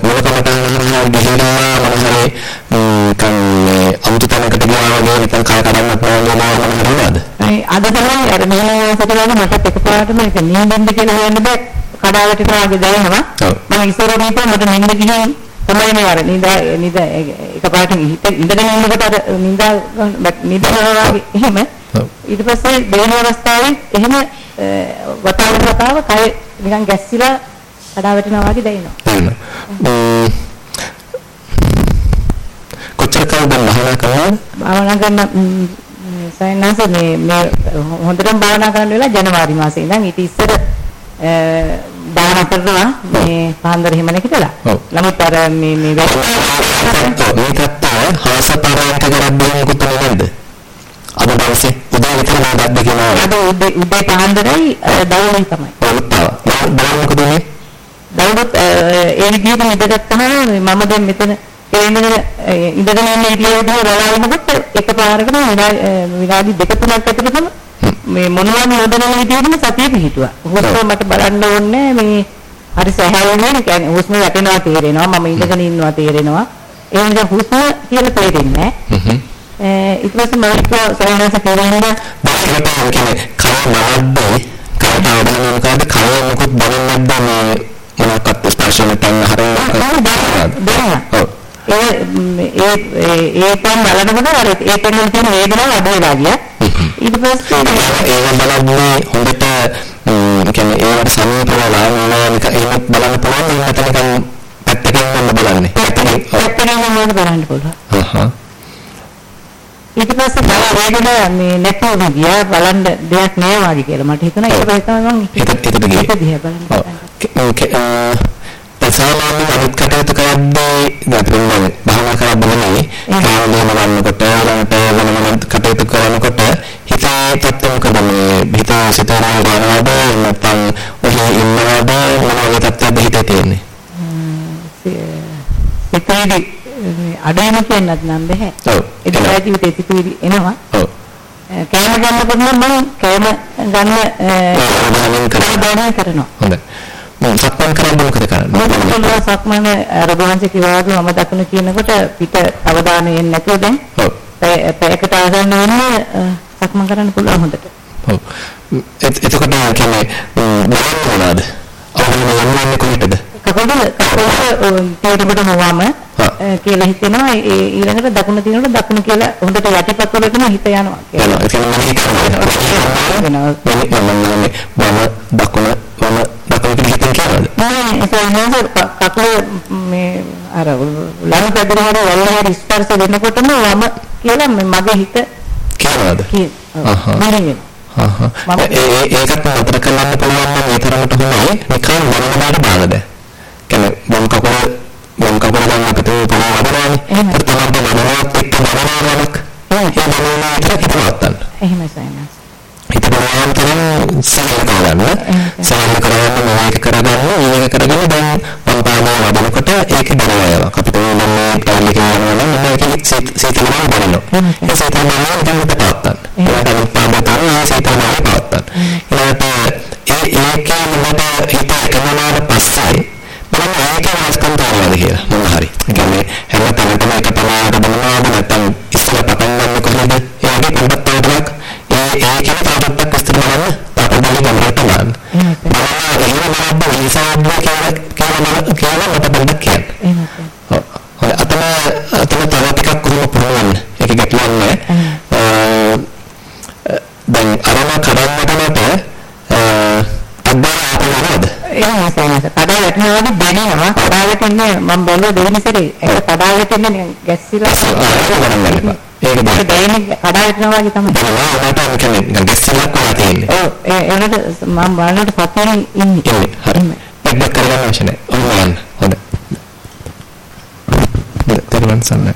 මූලකම තහන් අරහා ගිහිල්ලා මම හරි කන් අමුතු තැනකට ගියා වගේ නැත්නම් කය කඩන්නත් නෑ මම හරියද? අද තමයි අර මහානාසකලම මට එකපාරටම ඒක නිින්දෙන්ද කියලා හොයන්න බෑ. කඩාවට වගේ දැනෙනවා. මම ඉස්සර මේක මට නිින්ද ගිහින් තමයි මේ අර නිද නිද එකපාරට හිත ඉඳගෙන ඉන්නකොට අර නිද නිදනවා වගේ එහෙම ඊට පස්සේ දෙවෙනි අවස්ථාවේ එහෙම වතාවට වතාව කය නිකන් ගැස්සිලා කඩා වැටෙනවා වගේ දැනෙනවා. කොච්චර කාලද භාවනා කරනවද? භාවනා කරන සයන්නාස මේ මේ හොඳටම භාවනා කරන්න වෙලා ජනවාරි මාසේ ඉඳන් ඊට ඉස්සර භාවනා කරනවා මේ පාන්දර හිම නැගිටලා. නමුත් අර මේ මේ මේකත් හාසපරාන්ත කරද්දී මොකද නේද? අද දවසේ උදේ විතර නඩද්ද කියනවා. අද උදේ උදේ පාන්දරයි දවල්යි තමයි. බලන්න මොකද උනේ? දවල්ත් ඒ විදිහට ඉඳගත්තාම මම දැන් මෙතන ඉඳගෙන ඉඳගෙන ඉන්න ඉරියව්ව බලනකොට එකපාරටම විනාඩි දෙක තුනක් ඇතුළතම මේ මොනවද නොදැන විදිහටම සතිය පිහිටුවා. හුස්ම මට බලන්න ඕනේ මේ හරි සහැල්ලුනේ කියන්නේ හුස්ම වැටෙනවා තේරෙනවා මම ඉඳගෙන ඉන්නවා තේරෙනවා. ඒ නිසා හුස්ම කියලා තේරෙන්නේ නැහැ. ඊට පස්සේ මම සයනස කරන්නේ බාහිරට කියන්නේ කය බලද්දී කයට අවධානය යොමු කය මොකද බලන්නේ නැද්ද මේ මොනක්වත් ස්පර්ශ නැත්නම් හරියට ඒ ඒ ඒ පන් බලනකොට අර ඒ පෙන්වන තියෙන වේදනාව අඩු වෙලා ගියා. ඊට පස්සේ ඒක බලන්නේ හොඳට කියන්නේ ඒවට සමීපව ලායනක එහෙමත් බලන්න පුළුවන් නැත්නම් පැත්තකින් බලන්නේ. පැත්තකින් මොනවද බලන්න පුළුවන්. හහ ඊට පස්සේ බල වේදන මේ නැතුව ගියා බලන්න දෙයක් නෑ වගේ කියලා. මට හිතුණා ඊට පස්සේ තමයි මම ඒකත් ඒකද ගියේ. ඒක දිහා බලන්න. ඕකේ සාමාන්‍ය අනිත් කටයුතු කරද්දී නැත්නම් භාවනා කරද්දී කාමයෙන් වන්නකොට ළඟට වෙන කටයුතු කරනකොට හිතේ තත්ත්ව මොකද? මේ හිත සිතනවා ගන්නවද නැත්නම් ඔහේ ඉන්නවද? මොනවද තත්ත්වද හිතේ තියෙන්නේ? සිතේදී අඩේම කියන්නත් නම් බෑ. ඔව්. ඒක ඇතිවිත සිතුවිලි එනවා. ඔව්. කෑම ගන්නකොට නම් මම කෑම ගන්න කරනවා. හොඳයි. මම සක්මන් කරන්නේ මොකද කරන්නේ? මම සක්මන් අරබවන්සේ කිව්වාගේ මම දකුණ කියනකොට පිට අවධානය එන්නේ නැතුව දැන් ඔව්. පැයකට ආගන්න වෙන්නේ සක්මන් කරන්න පුළුවන් හොඳට. ඔව්. එතකොට කියන්නේ බලන්න ඕනද? අවධානය යන්නේ කොහෙටද? කකුල කකුල තේරුමට මොවම කියලා හිතෙනවා ඒ ඊළඟට දකුණ තියෙනකොට දකුණ කියලා හොඳට යටිපතුලටම හිත යනවා කියලා. මම දකුණ මම දකුණ කියලා හිතන කියලාද? නෑ ඒක කකුල මේ අර ලනු පැදුරකට වල්ලේ ස්පර්ශ දෙනකොටම වම කියලා මගේ හිත කියනවාද? මම ඒ ඒකත් නතර කරන්න පුළුවන් නම් ඒ තරමට හොඳයි. නිකන් වරණාට බාගද. කියන්නේ මම කකුල මම කකුල ගන්න අපිට පුළුවන් වදනවානේ. ඒක තමයි වරණාත් එක්ක වරණාවක්. ඒක වරණා විතර හිතවත්තන්න. එහෙම සයනස්. හිත බලන්න තරම් සහල කරගන්න. සහල කරගන්න මේක කරගන්න මේක කරගන්න දැන් මම පානවා වදනකොට ඒක බලනවා. අපිට මම ටයිල් එක යනවා නම් මේක සීතලම බලනවා. ඒ සීතලම දැන් හිත පවත්තන්න. ඒක පානවා තරම් සීතලම පවත්තන්න. ඊළඟට ඒ ඒකේ මට හිත එකමනාට පස්සේ i'm lagi ya, memahari. Kami, hanya tangan-tangan kita pernah kebenaran, දෙවෙනි සැරේ. ඒක කඩා වැටෙන්නේ ගැස්සිලා. ඒක ඒක දැනෙන්නේ කඩා වැටෙනවා වගේ තමයි. බලනවා මට කියන්නේ ගැස්සිලක් වගේ තියෙන්නේ. ඔව් ඒ ඒකට මම බලනකොට පතන ඉන්නේ. හරි. දෙයක් කරගන්න අවශ්‍ය නැහැ. ඔන්න යන්න. හොඳ. තේරුම් ගන්න.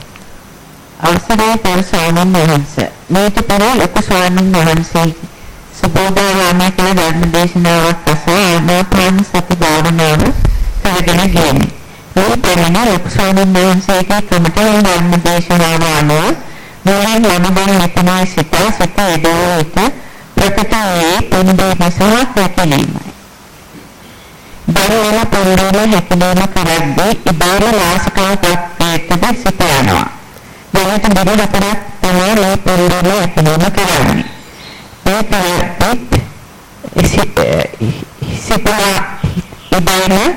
අවසරයි පරිසෝමන් වහන්සේ. මේක පෙර ලොකු ස්වාමීන් වහන්සේ සබෝධාරාමයේ කළ ධර්ම දේශනාවක් අසා ආනාපාන සති භාවනාව කරගෙන ගියමි. මේ පෙරණ ලොකු ස්වාමීන් වහන්සේගේ ක්‍රමට ධර්ම දේශනාව අනුව මොහොන් ලබන මෙතන සිත සිත ඉදවිත ප්‍රකටයේ පොන්දේ සහ හැකලීමයි. බරවල පොන්දේ හැකලීම කරද්දී ඉබේම ලාසකාවක් වේතද සිත යනවා. දැනට බඩ දතරක් තමයි මේ පොන්දේ හැකලීම කරන්නේ. ඒ තරත් සිතලා ඉබේම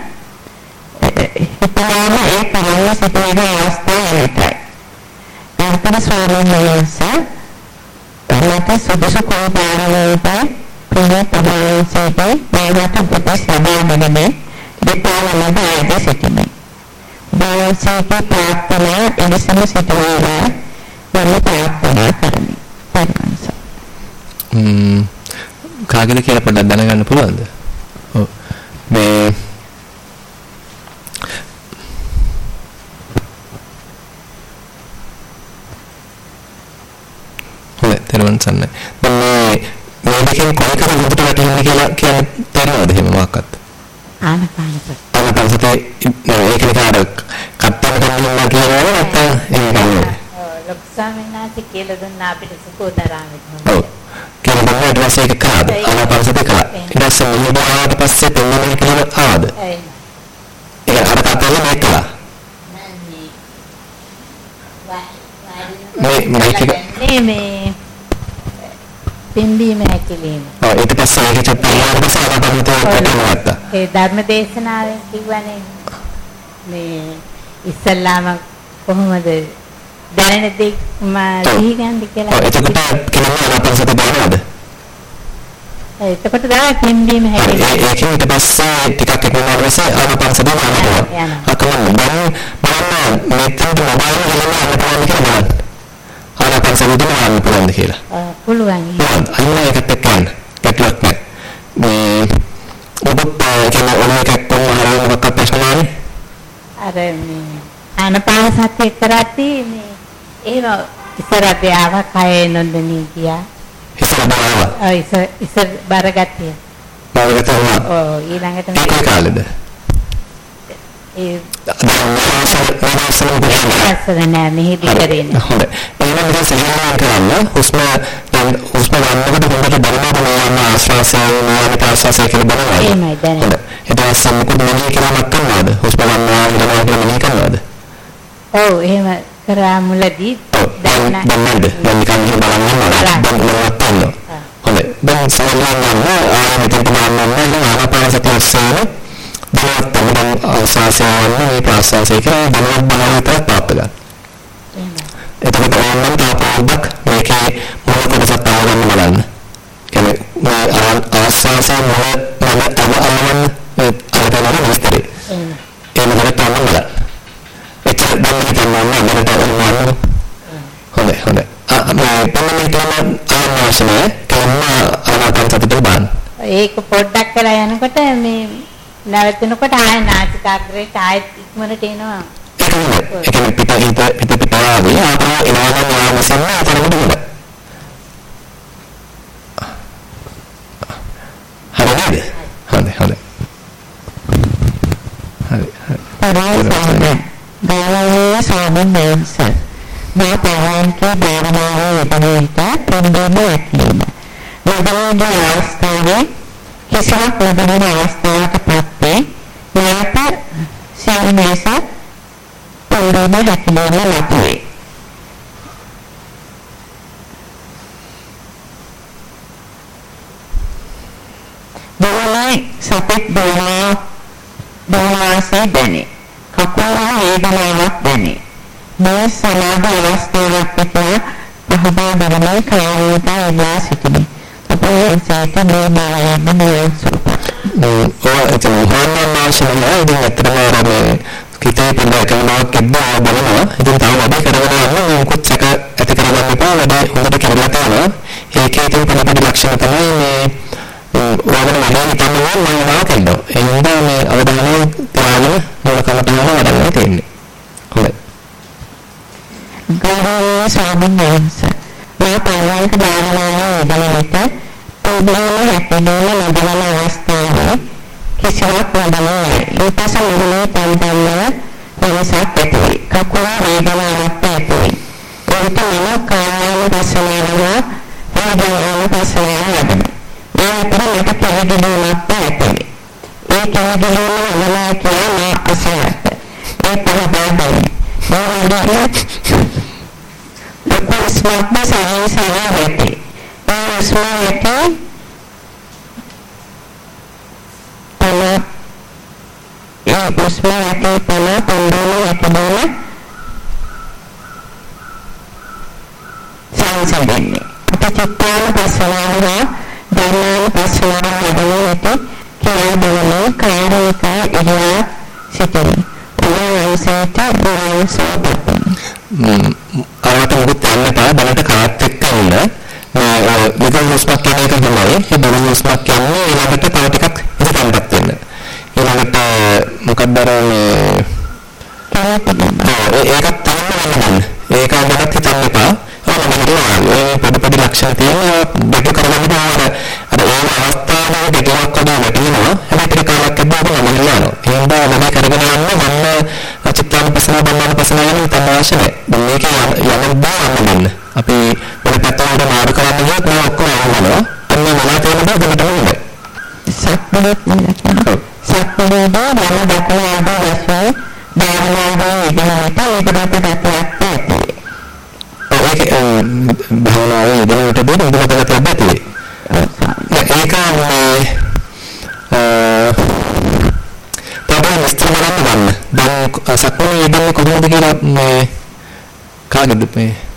හිතලාම ඒ කරන්නේ සිතේ අවස්ථාවයි. අර්ථන ස්වරයෙන් වහන්සේ මට සුදුසු කෝපාරවලට පුණ්‍ය පදවසේට මේකට උපදෙස් ලබාගෙන දෙපාවලද ආයත සිටිමි. දවසේක ප්‍රාර්ථනා එලෙසම සිටුවා යන ප්‍රාර්ථනා කරමි. පරමංස. ම්ම් කාගෙද කියලා පොඩ්ඩක් දැනගන්න පුළුවන්ද? ඔව්. මේ තේරුම් ගන්න. දැන් මේ මේ දෙකෙන් කොයි එක හොඳට වැටෙන්නේ කියලා කියන්නේ තේරෙනවද එහෙම මොකක්වත්? ආනපානසති. ආනපානසති ඒක නිකන් කත්තන කරනවා කියනවා නැත්නම් ඒක නෙවෙයි. ලොකු ස්වාමීන් වහන්සේ කියලා දුන්නා අපිට සුකෝතරාමෙත් ඔව්. කියලා දුන්නා පස්සේ ඒක කරාද? ආනපානසති කරා. ඊට පස්සේ මෙහෙම ආවට පස්සේ පෙන්වන්නේ කියලා ආවද? ඒක අර කතාවේ මේක කළා. මේ මේක මේ මේ පින්බීම හැකිලිම. ඔව් ඊට පස්සේ ඒක පස්සේ ආනපානසති කරා. ඒ ධර්ම දේශනාවෙන් කිව්වනේ මේ ඉස්සල්ලාම කොහොමද දැනෙන දේ මා ගන්න කියලා. ඔව් එතකොට කෙනෙක් ආනපානසති බලනවද? එතකොට තමයි පින්බීම හැකිලිම. ඒකෙන් ඊට පස්සේ ටිකක් එක්කම පස්සේ ආනපානසති බලනවා. දැන් බලන්න ගලවන්න පුළුවන් කියලා බලන්න. ආනපානසති බලන්න පුළුවන් කියලා. පුළුවන්. අන්න ඒකත් එක්ක යන්න. ගැටලුවක් නැහැ. මේ ඔබත් කියන ඔය එකක් කොහොම හරි මොකක්ද ප්‍රශ්න නැහැ? අර මේ ආනපාන සතිය කරද්දී මේ ඒව ඉස්සරහට ආව කය නොදෙනී ගියා. ඉස්සර බලව. ඔව් ඉස්සර ඉස්සර බරගතිය. බලකට වුණා. ඔව් ඊළඟට ඒ කාලෙද? ඒ ආසන අසර නෑ මෙහෙදි කරේ නෑ. හොඳයි. දැන් සහනා කරන්න හුස්ම දැන් හුස්ම ගන්නකොට හොඳට බලනවා බලන්න ආශ්වාසය නාමක ආශ්වාසය කියලා බලනවා. එහෙමයි. හොඳයි. ඊට පස්සේ මොකද මෙහෙ කියලාමක් කරනවද? හුස්ම ගන්නවා ගන්නවා කියලා මෙහෙ කරනවද? ඔව් එහෙම කරා මුලදී දැන් දැන්? දැන් නිකන්. දැන් මොනවද කරනවා? හොඳයි. දැන් ගන්න ආයෙ මෙතන බලන්න යනවා. ආනාපාන සතිය ඔස්සේම බලවත් තමයි ආස්වාසය වන්න මේ ප්‍රාස්වාසය කියලා බලවත් විතරක් පාත් ගන්න. එතකොට ඕනනම් තව පාඩමක් මේකේ මොන කොටසක් පාවන්න බලන්න. කියන්නේ ආස්වාස මොන මොන තව අමන අරගෙන විස්තරේ. එහෙම කරලා පාවන්න බලන්න. එච්චර දැන් තමයි අපිට ඕන. හොඳයි හොඳයි. මේ පමණ තම ආනාශනේ තම ආනාපානසතිය බලන්න. ඒක පොඩ්ඩක් කරලා යනකොට මේ නැවතුනකොට ආය නාසිකාග්‍රේට ආයෙත් ඉක්මනට එනවා. ඒ කියන්නේ පිට හිත පිට පිට ආවේ ආපහු එනවා නම් ආවසන්න අතරමට හොඳ. හරිද? හොඳයි හොඳයි. හරි හරි. පරාසන්න. ගාලේ සාමන් නේන්සර්. මේ පරාන්කේ බාරමාවේ යෙදෙන පොන්දම ඇතිවීම. ලබන අවස්ථාවේ කිසිවක් ලබන අවස්ථාවක පත්තේ නැවත සියුමේස පොරොම හැකිලීම ලැබුවේ. දෝලයි සපෙක් දෝලා දෝලාසේ දැනේ. කකුල වේදනාවක් දැනේ. මේ සමාධි අවස්ථාවක් විතර පහදා දෙනමයි කායයට එලා සිටිනේ. අපේ සෑත මේ මායම නියසුප. ඔය එතන හොරන්න මාෂල ඉතින් ඇත්තටම අර කිතේ පොඩ එකමාවක් එද්දා බලනවා. ඉතින් තාම වැඩි කරගෙන යනවා. මොකොත් සැක ඇති කරගන්න එපා. වැඩි හොඳට කරලා තියෙනවා. ඒකේ ඉතින් පොඩි ලක්ෂණ තමයි මේ ඔයාලම වැඩි තමයි මම වාකෙන්නවා. ඒ නිසා මේ අවධානය තියාගෙන මොන කමටහන වැඩගෙන තියෙන්නේ. හොඳයි. ගෞරවනීය ස්වාමීන් වහන්සේ මේ පරිවාරික දානමාන උදලෙට ඔබලා හැපෙනවා ලබන අවස්ථාවේ කිසිවක් ලබන්නේ ඊපස මොහොනේ පන්දල්ල වෙනසක් ඇතිවේ කකුල වේදනාවක් ඇතිවේ ඒකට මම කායන පසනාවන වේදනාව පසනාව ලබන ඒ අතර මට පරිදිනුවක් ඇතිවේ ඒ කවදිනුව වලා කියන අසහත ඒ පරබාදයි මම Uspatnya saya saya happy. Usma happy. Pada Saya sendiri. Apa kita pasangan dan pasangan adalah itu kaya dulu kaya kaya iya situ. Orang saya tak boleh sobat. ආවට මොකද යන්න එපා බලන්න කාත් එක්ක ඉන්න විදල් හුස්මක් කියන එක තමයි මේ බලන හුස්මක් කියන්නේ ඊළඟට තව ටිකක් ඉඳන්පත් වෙන්න ඊළඟට මොකක්ද අර මේ ඒකත් තමයි ඒක ගැනත් හිතන්න එපා ඔයාලා පොඩි පොඩි ලක්ෂණ තියෙනවා දෙක කරගන්න අර අර ඒ අවස්ථාවේ දෙකක් වගේ වැටෙනවා හැබැයි ටික කාලයක් ඇද්දාම මම යනවා එහෙනම් මම කරගෙන යන්න මම චිත්තානුපස්සනාව බම්මානුපස්සනාව යන තමාශ නැහැ. දැන් මේක යන බාන්න දෙන්න. අපි වෙන පැත්තකට මාරු කරන්න මේ ඔක්කොම අහනවා. අන්න මලා තේරෙන බව දෙන්නට ඕනේ. සක්මනත් නේද? සක්මනේද මම දක්වන ආකාරය භාවනාවේ ඉගෙනගත්ත ඒකට පැත්තක් තියෙනවා. ඒක භාවනාවේ ඉගෙනගත්ත දෙයක් ඉගෙනගත්ත පැත්තක් ඒක මේ විස්තර කරන්න ගන්න. දැන් සක්මනේ යෙදෙන්නේ කොහොමද කියලා මේ කාගෙද මේ ඔව්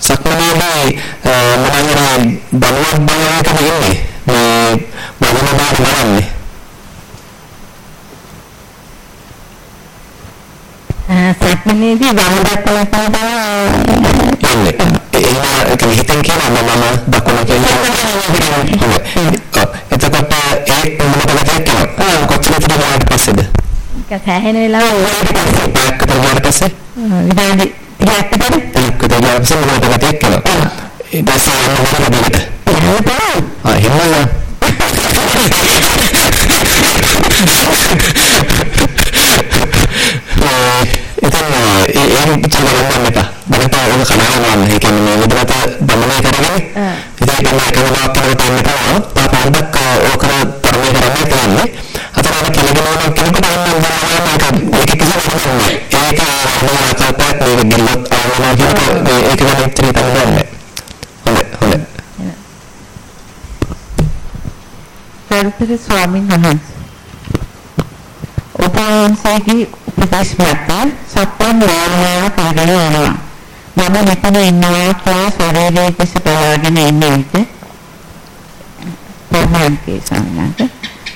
සක්මනේදී මම බලවත් බලයක ඉන්නේ මේ බලනවා බලන්නේ සක්මනේදී වම දක්වලා තමයි ඉන්නේ ඒක හිතෙන් කියනවා මම දකුණ කියලා එතකොට ඒ මොනවද කියනවා කොච්චර විතර පස්සේද ඒක සෑහෙන වෙලාවක් පැයක් විතර පස්සේ විනාඩි 30ක් විතර පැයක් විතර පස්සේ මොනවද කියනවා ඊට පස්සේ මොනවද ආ එහෙමයි ඉතින් ඒ ඒ පිටුවල ගන්න එපා. බලපෑ ඔය කනාවන්න. ඒ කියන්නේ මේ විදිහට දමනය කරගෙන ඉතින් ඒක මම කරනවා කරලා තමයි තමයි. තාපන්දක් ඕකර තරමේ කරන්නේ කියන්නේ. අතන අර කෙලගෙනවා කෙනෙකුට අන්න ඒක කිසිම ඒක ආකාරයක් මේ ගිල්ලත් ආවම ඒක ගැන ඉතින් තමයි. හොඳයි හොඳයි. සර්පිත ස්වාමීන් වහන්සේ උපවාසයේ උපදේශ මත සත්‍යම් වාරණය කරගෙන යනවා. මම මෙතන ඉන්නවා කියලා ශරීරයේ කිස බලාගෙන ඉන්නේ විට පොහොන්කේ සම්මත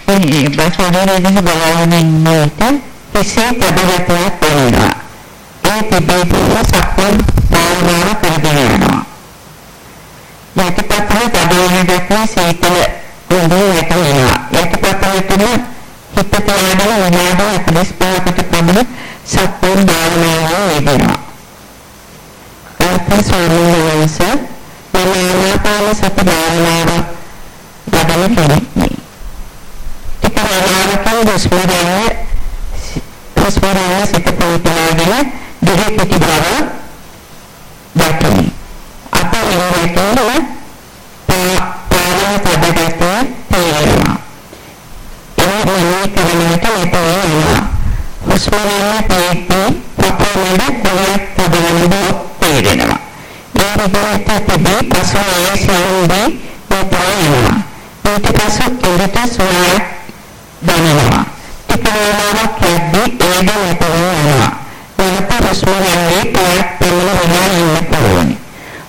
ඒ බසරේ කිස බලාගෙන ඉන්නේ විට කෙසේ පදවතයක් වෙනවා. ඒ පිටේට සත්‍යම් වාරණය කරගෙන යනවා. යටපත් පොළොවේ තදවෙන ගැටේ සීතල උඳුන් වැටෙනවා. යටිපතුලේ හිත තියාගෙන විනාඩි 45කට පමණ සක්මන් භාවනාවේ යෙදෙනවා. අපේ ස්වාමීන් වහන්සේ මම ආනාපාන සති භාවනාව වඩන කෙනෙක් නේ. ටික වෙලාවකින් දුස්මරය දුස්මරය සිත පොතනාගෙන දෙහි පිටි බව දැක්කේ. අපේ ඉන්නේ පාරම පදකට තේරෙනවා. ඒ මොනේ කරන්නට නැතේ හුස්ම ගන්න ප්‍රයත්න පපුවල කොහොමද තදවෙන්නේ තේරෙනවා. ඒ විදිහට පසු ආයසෙන්දී මෙතන ඊට පසු කෙරට සොයා දැනෙනවා. ටික වේලාවක් යද්දී ඒද නැතෙනවා. වෙනත හුස්ම ගන්නේ පයක් පෙරල වෙනා ඉන්න පුළුවන්.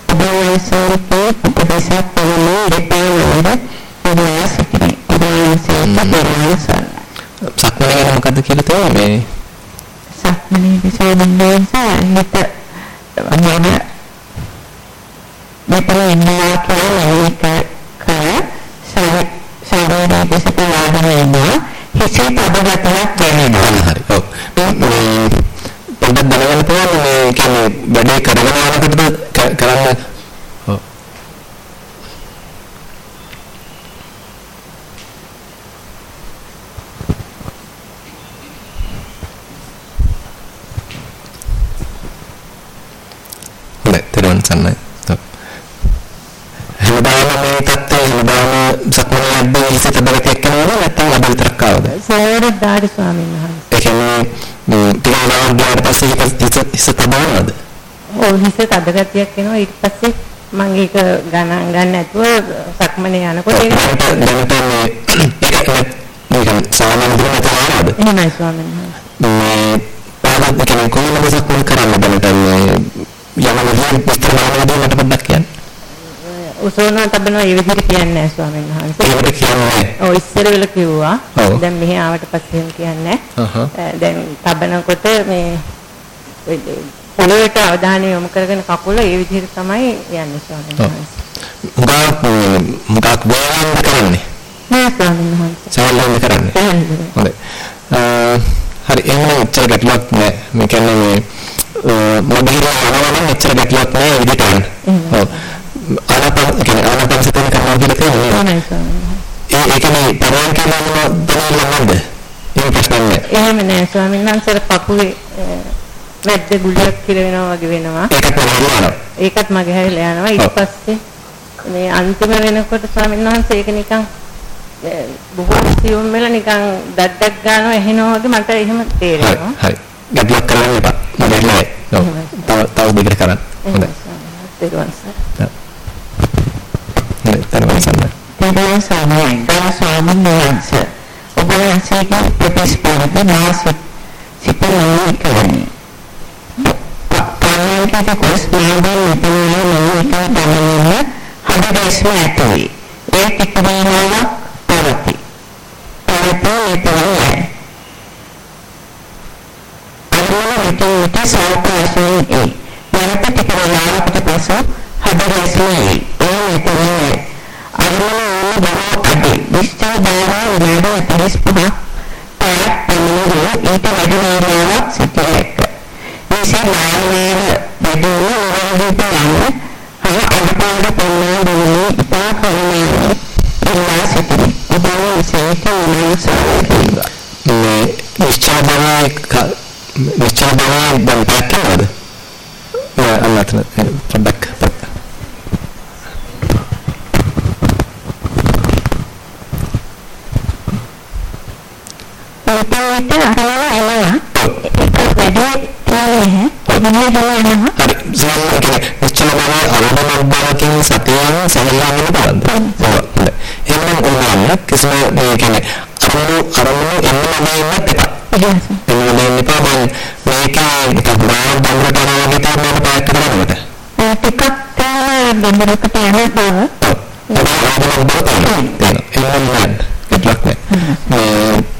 ඔබ වහන්සේගේ උපදේශක් පෙරලේ ඉපේවල ඉවසිතේ. ඔබ වහන්සේට පෙරලසන්න. සක්මනේ ගැන මොකද්ද කියලා තේරෙන්නේ මේ සක්මනේ විසඳන්නේ හිත මම මෙතන ඉන්නවා කියලා ඒක කර සාරෝණා දෙසට වාදන වෙනවා හිසේ පදවතක් දැනෙනවා හරි ඔව් මේ පොඩ්ඩක් දැනගන්න පුළුවන් මේ කියන්නේ වැඩේ කරගෙන යනකොට කරන්න ඔව් හොඳයි තේරුම් ගන්නයි හැමදාම මේ තත්ත්වය හැමදාම සක්මනේ අද්දේ හිස තබලකයක් කරනවා නැත්නම් අද විතරක් ආවද සෑහෙන දාඩි ස්වාමීන් වහන්සේ. ඒ කියන්නේ මේ ටිකක් ගියාට පස්සේ හිස හිස තබනවද ඔව් හිස තද ගතියක් එනවා ඊට පස්සේ මම ඒක ගණන් ගන්න නැතුව සක්මනේ යනකොට ඒක දැනට මේ මේක සාමාන්‍ය දෙයක් තමයි එහෙමයි ස්වාමීන් වහන්සේ. මේ පාඩම් කියන්නේ කොහොමද සක්මන් කරන්න දැනට මේ යන විදිහ විස්තර කරන්න මට පොඩ්ඩක් කියන්න. උසෝනා තබනවා ඒ විදිහට කියන්නේ නැහැ ස්වාමීන් වහන්සේ. ඒකට කියන්නේ ඔව් ඉස්සර වෙල කිව්වා. දැන් මෙහි ආවට පස්සේ කියන්නේ. නැහැ. දැන් තබනකොට මේ පොළොවට අවධානය යොමු කරගෙන කකුල ඒ විදිහට තමයි යන්නේ ස්වාමීන්. වහන්සේ. මුගක් වේගයෙන් කරන්නේ. නෑ ස්වාමීන් වහන්සේ. සමහරවිට කරන්නේ. හොඳයි. හරි එහෙනම් එච්චර ගැටලුවක් නෑ. මේ කියන්නේ මේ මොබිල යනවා නම් එච්චර ගැටලුවක් නෑ ඒ විදිහට. ඔව්. ආනාපාන කියන්නේ ආනාපාන සතිය කරනවා කියලා කියන්නේ. එහෙමයි ස්වාමීන් වහන්සේ. ඒ ඒකනේ පරයන් කියනවා දැනෙන්නේ ඒක ප්‍රශ්න නෑ. එහෙම නෑ ස්වාමීන් වහන්සේ පපුවේ වැද්ද ගුලියක් කිරවෙනවා වගේ වෙනවා. ඒකත් නෑ. ඒකත් මගේ හැරිලා යනවා. ඊට පස්සේ මේ අන්තිම වෙනකොට ස්වාමීන් වහන්සේ ඒක නිකන් ඒ, බොහෝ සියුම් වෙලා නිකන් දඩඩක් ගන්නවා එහෙනවා වගේ මට එහෙම හරි තේරෙනවා. හරි. ගැටලුවක් කරන්න එපා. මම නෑ. ඔව්. තව තව දිගට කරන්න. හොඳයි. එහෙමයි ස්වාමීන් වහන්සේ. තේරුවන් සර්. හොඳයි. තරමයි සම්මත. තේරුවන් සරණයි ගරු ස්වාමීන් වහන්සේ ඔබ වහන්සේගේ ප්‍රතිස්පන්දන මාසික සිතන්නේ කරන්නේ පාරමිතා කොස් මාදන් මෙතන මේක තමයි හදවස්ම ඇතුයි ඒ කිතුනාවක් පරති පරතෝ මෙතනයි අරමුණ මෙතන මෙතන සාපේක්ෂයෙන් ඒ යනපත් ටික වෙලාවකට පසු හදවස්මයි ඒ මෙතනයි අරමුණ බව අඩි විස්තර බව විනාඩි 45 පැයක් පමණ ඊට වැඩි වේලාවක් සිටියෙක් විශේෂ මානවීය බඩේ නිරෝධිත යන අර අනුපාද පොළොවේ දුන්නේ ඉතා කරුණාවෙන් ඉල්ලා සිටින ඔබේ විශේෂ උනන්දුසාරකීවා මේ නිශ්චාදනය නිශ්චාදනය දැන් පැත්තවද? නෑ අන්නතන පොඩ්ඩක් පොඩ්ඩක්. ඒකට අරලා එනවා ඒක වැඩි තියෙන්නේ නැහැ එනවා හරි. සමහරවිට නිශ්චාදනය අරමුණක් බවකින් සතියෙන් සමහරවිට බලන්න. ඔව්. හොඳයි. එහෙනම් ඕනම කිසිම මේ කියන්නේ අරමුණු අරමුණු එන්නම ඉන්නත් එපා. එන්න දෙන්න එපා. දැන් මේකේ නිකන් බාහිර දඟලට යනවා වගේ තමයි මම පාත් කරනකොට. ටිකක් දෙමරකට යන බව අපේ සාමාන්‍ය කට අදලා දැනගෙන යන්න පුළුවන්.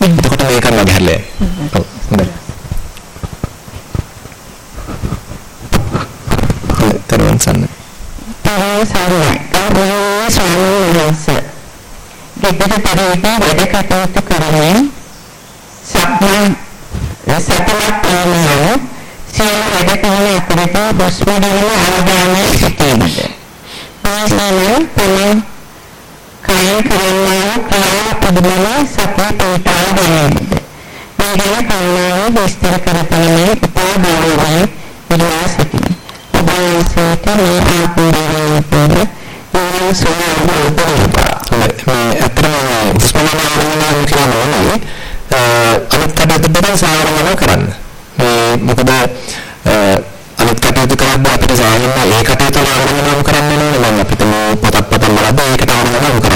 එතකොට ඒ කර්ම ගැහැරලා යනවා. හොඳයි. තරුවන් සන්න. තරුවන් සන්න. ගෞරවනීය ස්වාමීන් වහන්සේ. දෙපිට පරිදි වැඩ කටයුතු කරමින් සක්මන් සතරක් ප්‍රමාණය සියලු වැඩ කරන අතරේ බොස් වලින් ආදානය සිටීමද. ආසනෙන් පලෙන් Lain karena kalau pedimana satu tentang benar. Negara kalau besar kerapanya kita bawa berlaku. Padahal sesuatu yang aku bawa yang sudah എത്ര അലക്കാട്ടത്തിൽ സാധനങ്ങളെ കടന്ന് നമുക്കത് අනිත්කට කරන්න අපිට සාමාන්‍ය ඒකට තව ආරම්භ කරන්න ඕනේ නම් අපිට පොතක් පතක් බලද්දී ඒකට ආරම්භ කරනවා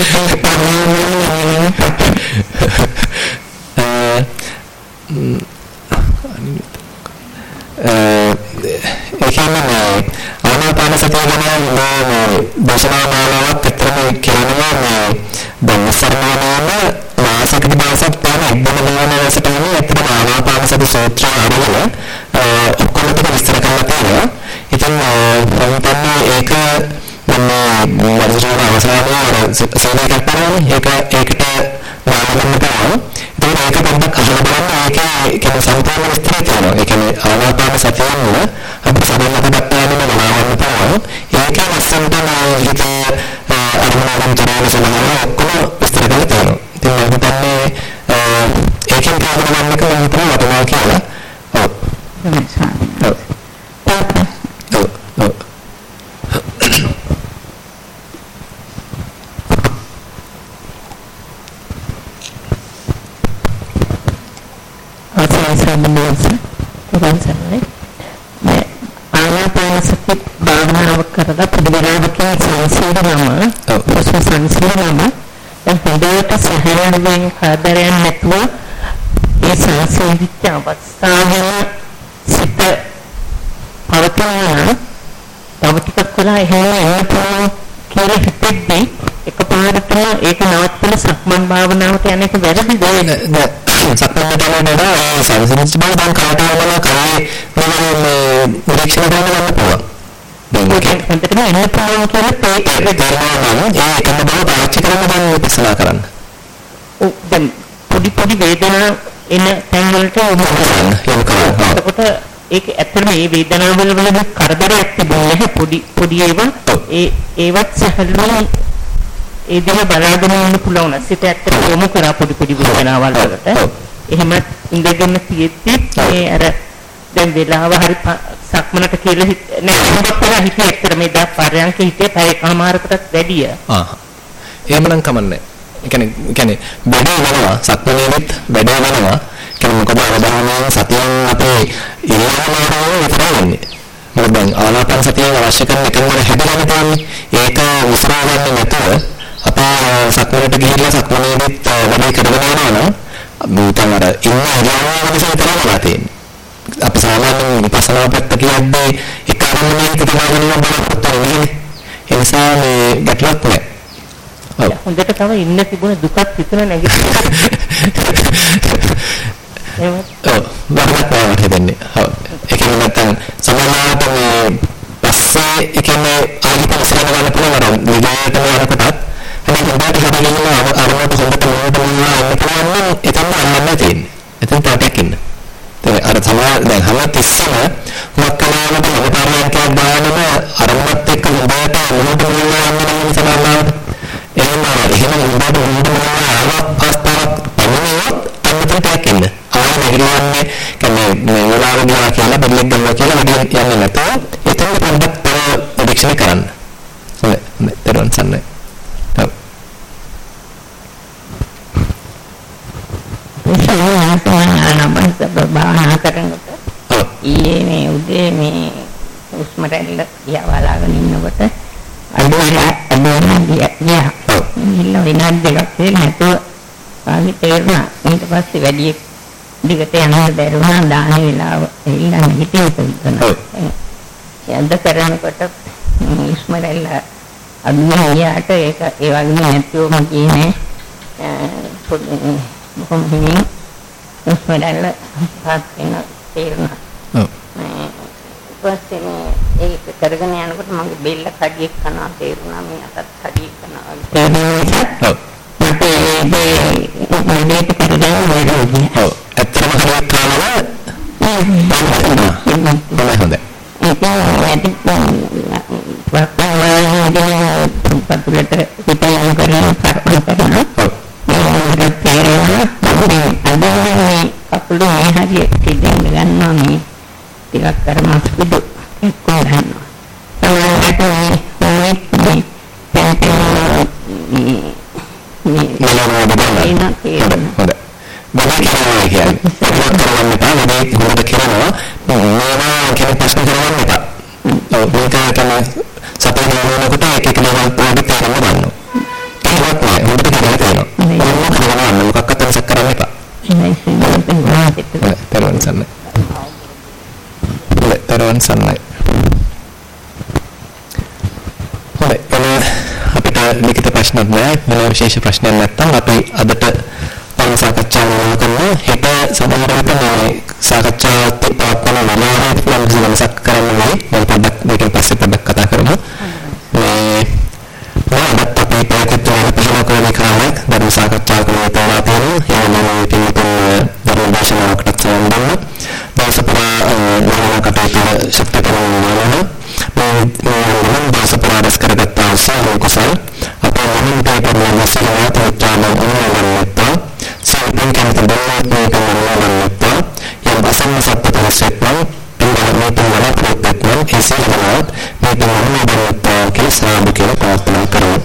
Oh, ඇත්තටම මේ වේදනාව වල වල කරදරයක් තිබුණේ පොඩි පොඩි ඒවා. ඒ ඒවත් සහල්වම ඒ දේ බලාගෙන ඉන්න පුළුවන්. සිත ඇත්තට යොමු කරා පොඩි පොඩි වේදනාවල් වලට. එහෙම ඉඳගෙන තියෙද්දි මේ අර දැන් වෙලාව හරි සක්මනට කියලා නෑ මොකක්ද හිතේ ඇත්තට මේ දා පරයන්ක හිතේ පැය කමාරකටත් වැඩිය. ආ. එහෙමනම් කමන්නේ. ඒ කියන්නේ ඒ කියන්නේ වැඩ වෙනවා සක්මනේෙත් වැඩ වෙනවා. මොකද අවධානය සතියෙන් අපේ ඉරියව්වම විතරයි වෙන්නේ. මොකද දැන් ආනාපාන සතියෙන් අවශ්‍ය කරන එකම හැදෙන්න තියෙන්නේ. ඒක විස්රා ගන්න නැතුව අපේ සක්මනට ගිහිල්ලා සක්මනේෙත් වැඩ කරගෙන යනවා නම් මුතන් අර ඉන්න ඉරියව්ව වෙනස විතරයි තියෙන්නේ. අපි සාමාන්‍යයෙන් විපස්සනා පැත්ත කියන්නේ එක අරමුණක තමයි බලපොත් වෙන්නේ. ඒ නිසා මේ ගැටලුවක් නැහැ. හොඳට තව ඉන්න තිබුණ දුකක් විතර නැගිටිනවා. එහෙමත්. ඔව්. බරක් නැහැ හිතන්නේ. ඔව්. ඒ කියන්නේ නැත්නම් සමානවට මේ පස්සේ ඒ කියන්නේ ආයෙත් ඉස්සරහ ගන්න පුළුවන් අර නිදාට යනකොටත් හැබැයි හොඳට හදගෙන අරමුණට හොඳට මොනවද පුළුවන් එතන අන්නන්න තියෙන්නේ. එතන තාටයක් ඉන්න. අර තමා දැන් හැම තිස්සම හුඟක් කලාවට අවතාරයක් දානම අරමුණත් එක්ක හොඳට මොනවද මොනවද සමානවට එහෙම එහෙම හොඳට හොඳට අවස්ථාවක් පමණවත් අන්නතට එන්න ආයෙ නැගිටින්නේ කියන්නේ මේ වෙලාව ගියා කියලා බෙල්ලෙක් ගන්නවා කියලා වැඩි යන්නේ නැතුව එතන පොඩ්ඩක් තව පරීක්ෂණ කරන්න. හොඳයි. දරුවන් භාවනා කරනකොට ඊයේ මේ උදේ මේ හුස්ම රැල්ල දිහා බලාගෙන ඉන්නකොට අඩුවලා අඩුවලා ගියා. ඉන්න විනාඩි දෙකක් වෙලා නැතුව ආවි තේරුණා. ඊට පස්සේ වැඩි දිගට යන්න බැරුණා දාන වෙලාව එල්ලන්න හිතේ තුනනවා. යද්ද කරනකොට හුස්ම රැල්ල අඩුවලා ගියාට ඒක ඒ වගේම නැතුවම කියන්නේ බොහොම හිමින් හුස්ම රැල්ල පාත් වෙන තේරුණා. ඔව්. පස්සේ මේ ඒක කරගෙන යනකොට මගේ බෙල්ල කඩියක් කනවා තේරුණා මේ අතත් කඩියක් කනවා. තේරුණා. ඔව්. මට මේ මේක කරගෙන වැඩි. ඔව්. ඇත්තම හරියට කාලව තමයි හොඳයි. ඒක ඇති වක්වාවේදී පතුලට පිටයන් කරන කරන ඔව්. ඒක තේරෙනවා. අද කකුල මේ හරියට පිටින් ගන්නවා මේ ටිකක් අර මස් පිටු එක්කෝ ගන්නවා. සමහරවිට මේ මේ මේ මොනවද බලන්න. හොඳයි. කියනවා කියන්නේ. කරන්න එපා. වැඩි හොඳ කරනවා. මේවා කියන ප්‍රශ්න කරන්න එපා. මේක තමයි සතර නෝනකට එක එක ලෙවල් පොඩි කරන්න ගන්නවා. ඒවත් නෑ. හොඳට කරලා තියෙනවා. මොනවද කරන්න මොකක්වත් වෙනසක් කරන්න එපා. තෙරුවන් සරණයි. හොඳයි තෙරුවන් සරණයි. හොඳයි එන අපිට ලිඛිත ප්‍රශ්නක් නෑ. වෙන විශේෂ ප්‍රශ්නයක් නැත්නම් අපි අදට තම සාකච්ඡාව ආරම්භ කරනවා. හෙට සමහර විට මේ සාකච්ඡාවත් පවත්වන වෙලාවට පුළුවන් වෙනසක් කරන්න ඕනේ මම පොඩ්ඩක් මේකෙන් පස්සේ පොඩ්ඩක් කතා කරමු. මේ මොකක්ද අපි පැයකට පහල කරන කාලයක් ධර්ම සාකච්ඡාවක නිරතවලා තියෙනවා. ඒ වගේම පිළිතුරු ධර්ම දේශනාවකට සම්බන්ධ දවස පුරා නාම කටයුතු ශක්ති කරනවා මේ දවස පුරා රැස් කරගත්ත අවසන් කුසල Abraham peygamber Mesih'e tekrardan inanmakta, sahibi kentibirler peygamber inanmakta, yalbasa masakta tanışıklar, peygamber peygamber kuvvetler, esir olarak peygamber inanmakta ki sahibi kere partiler kırılır.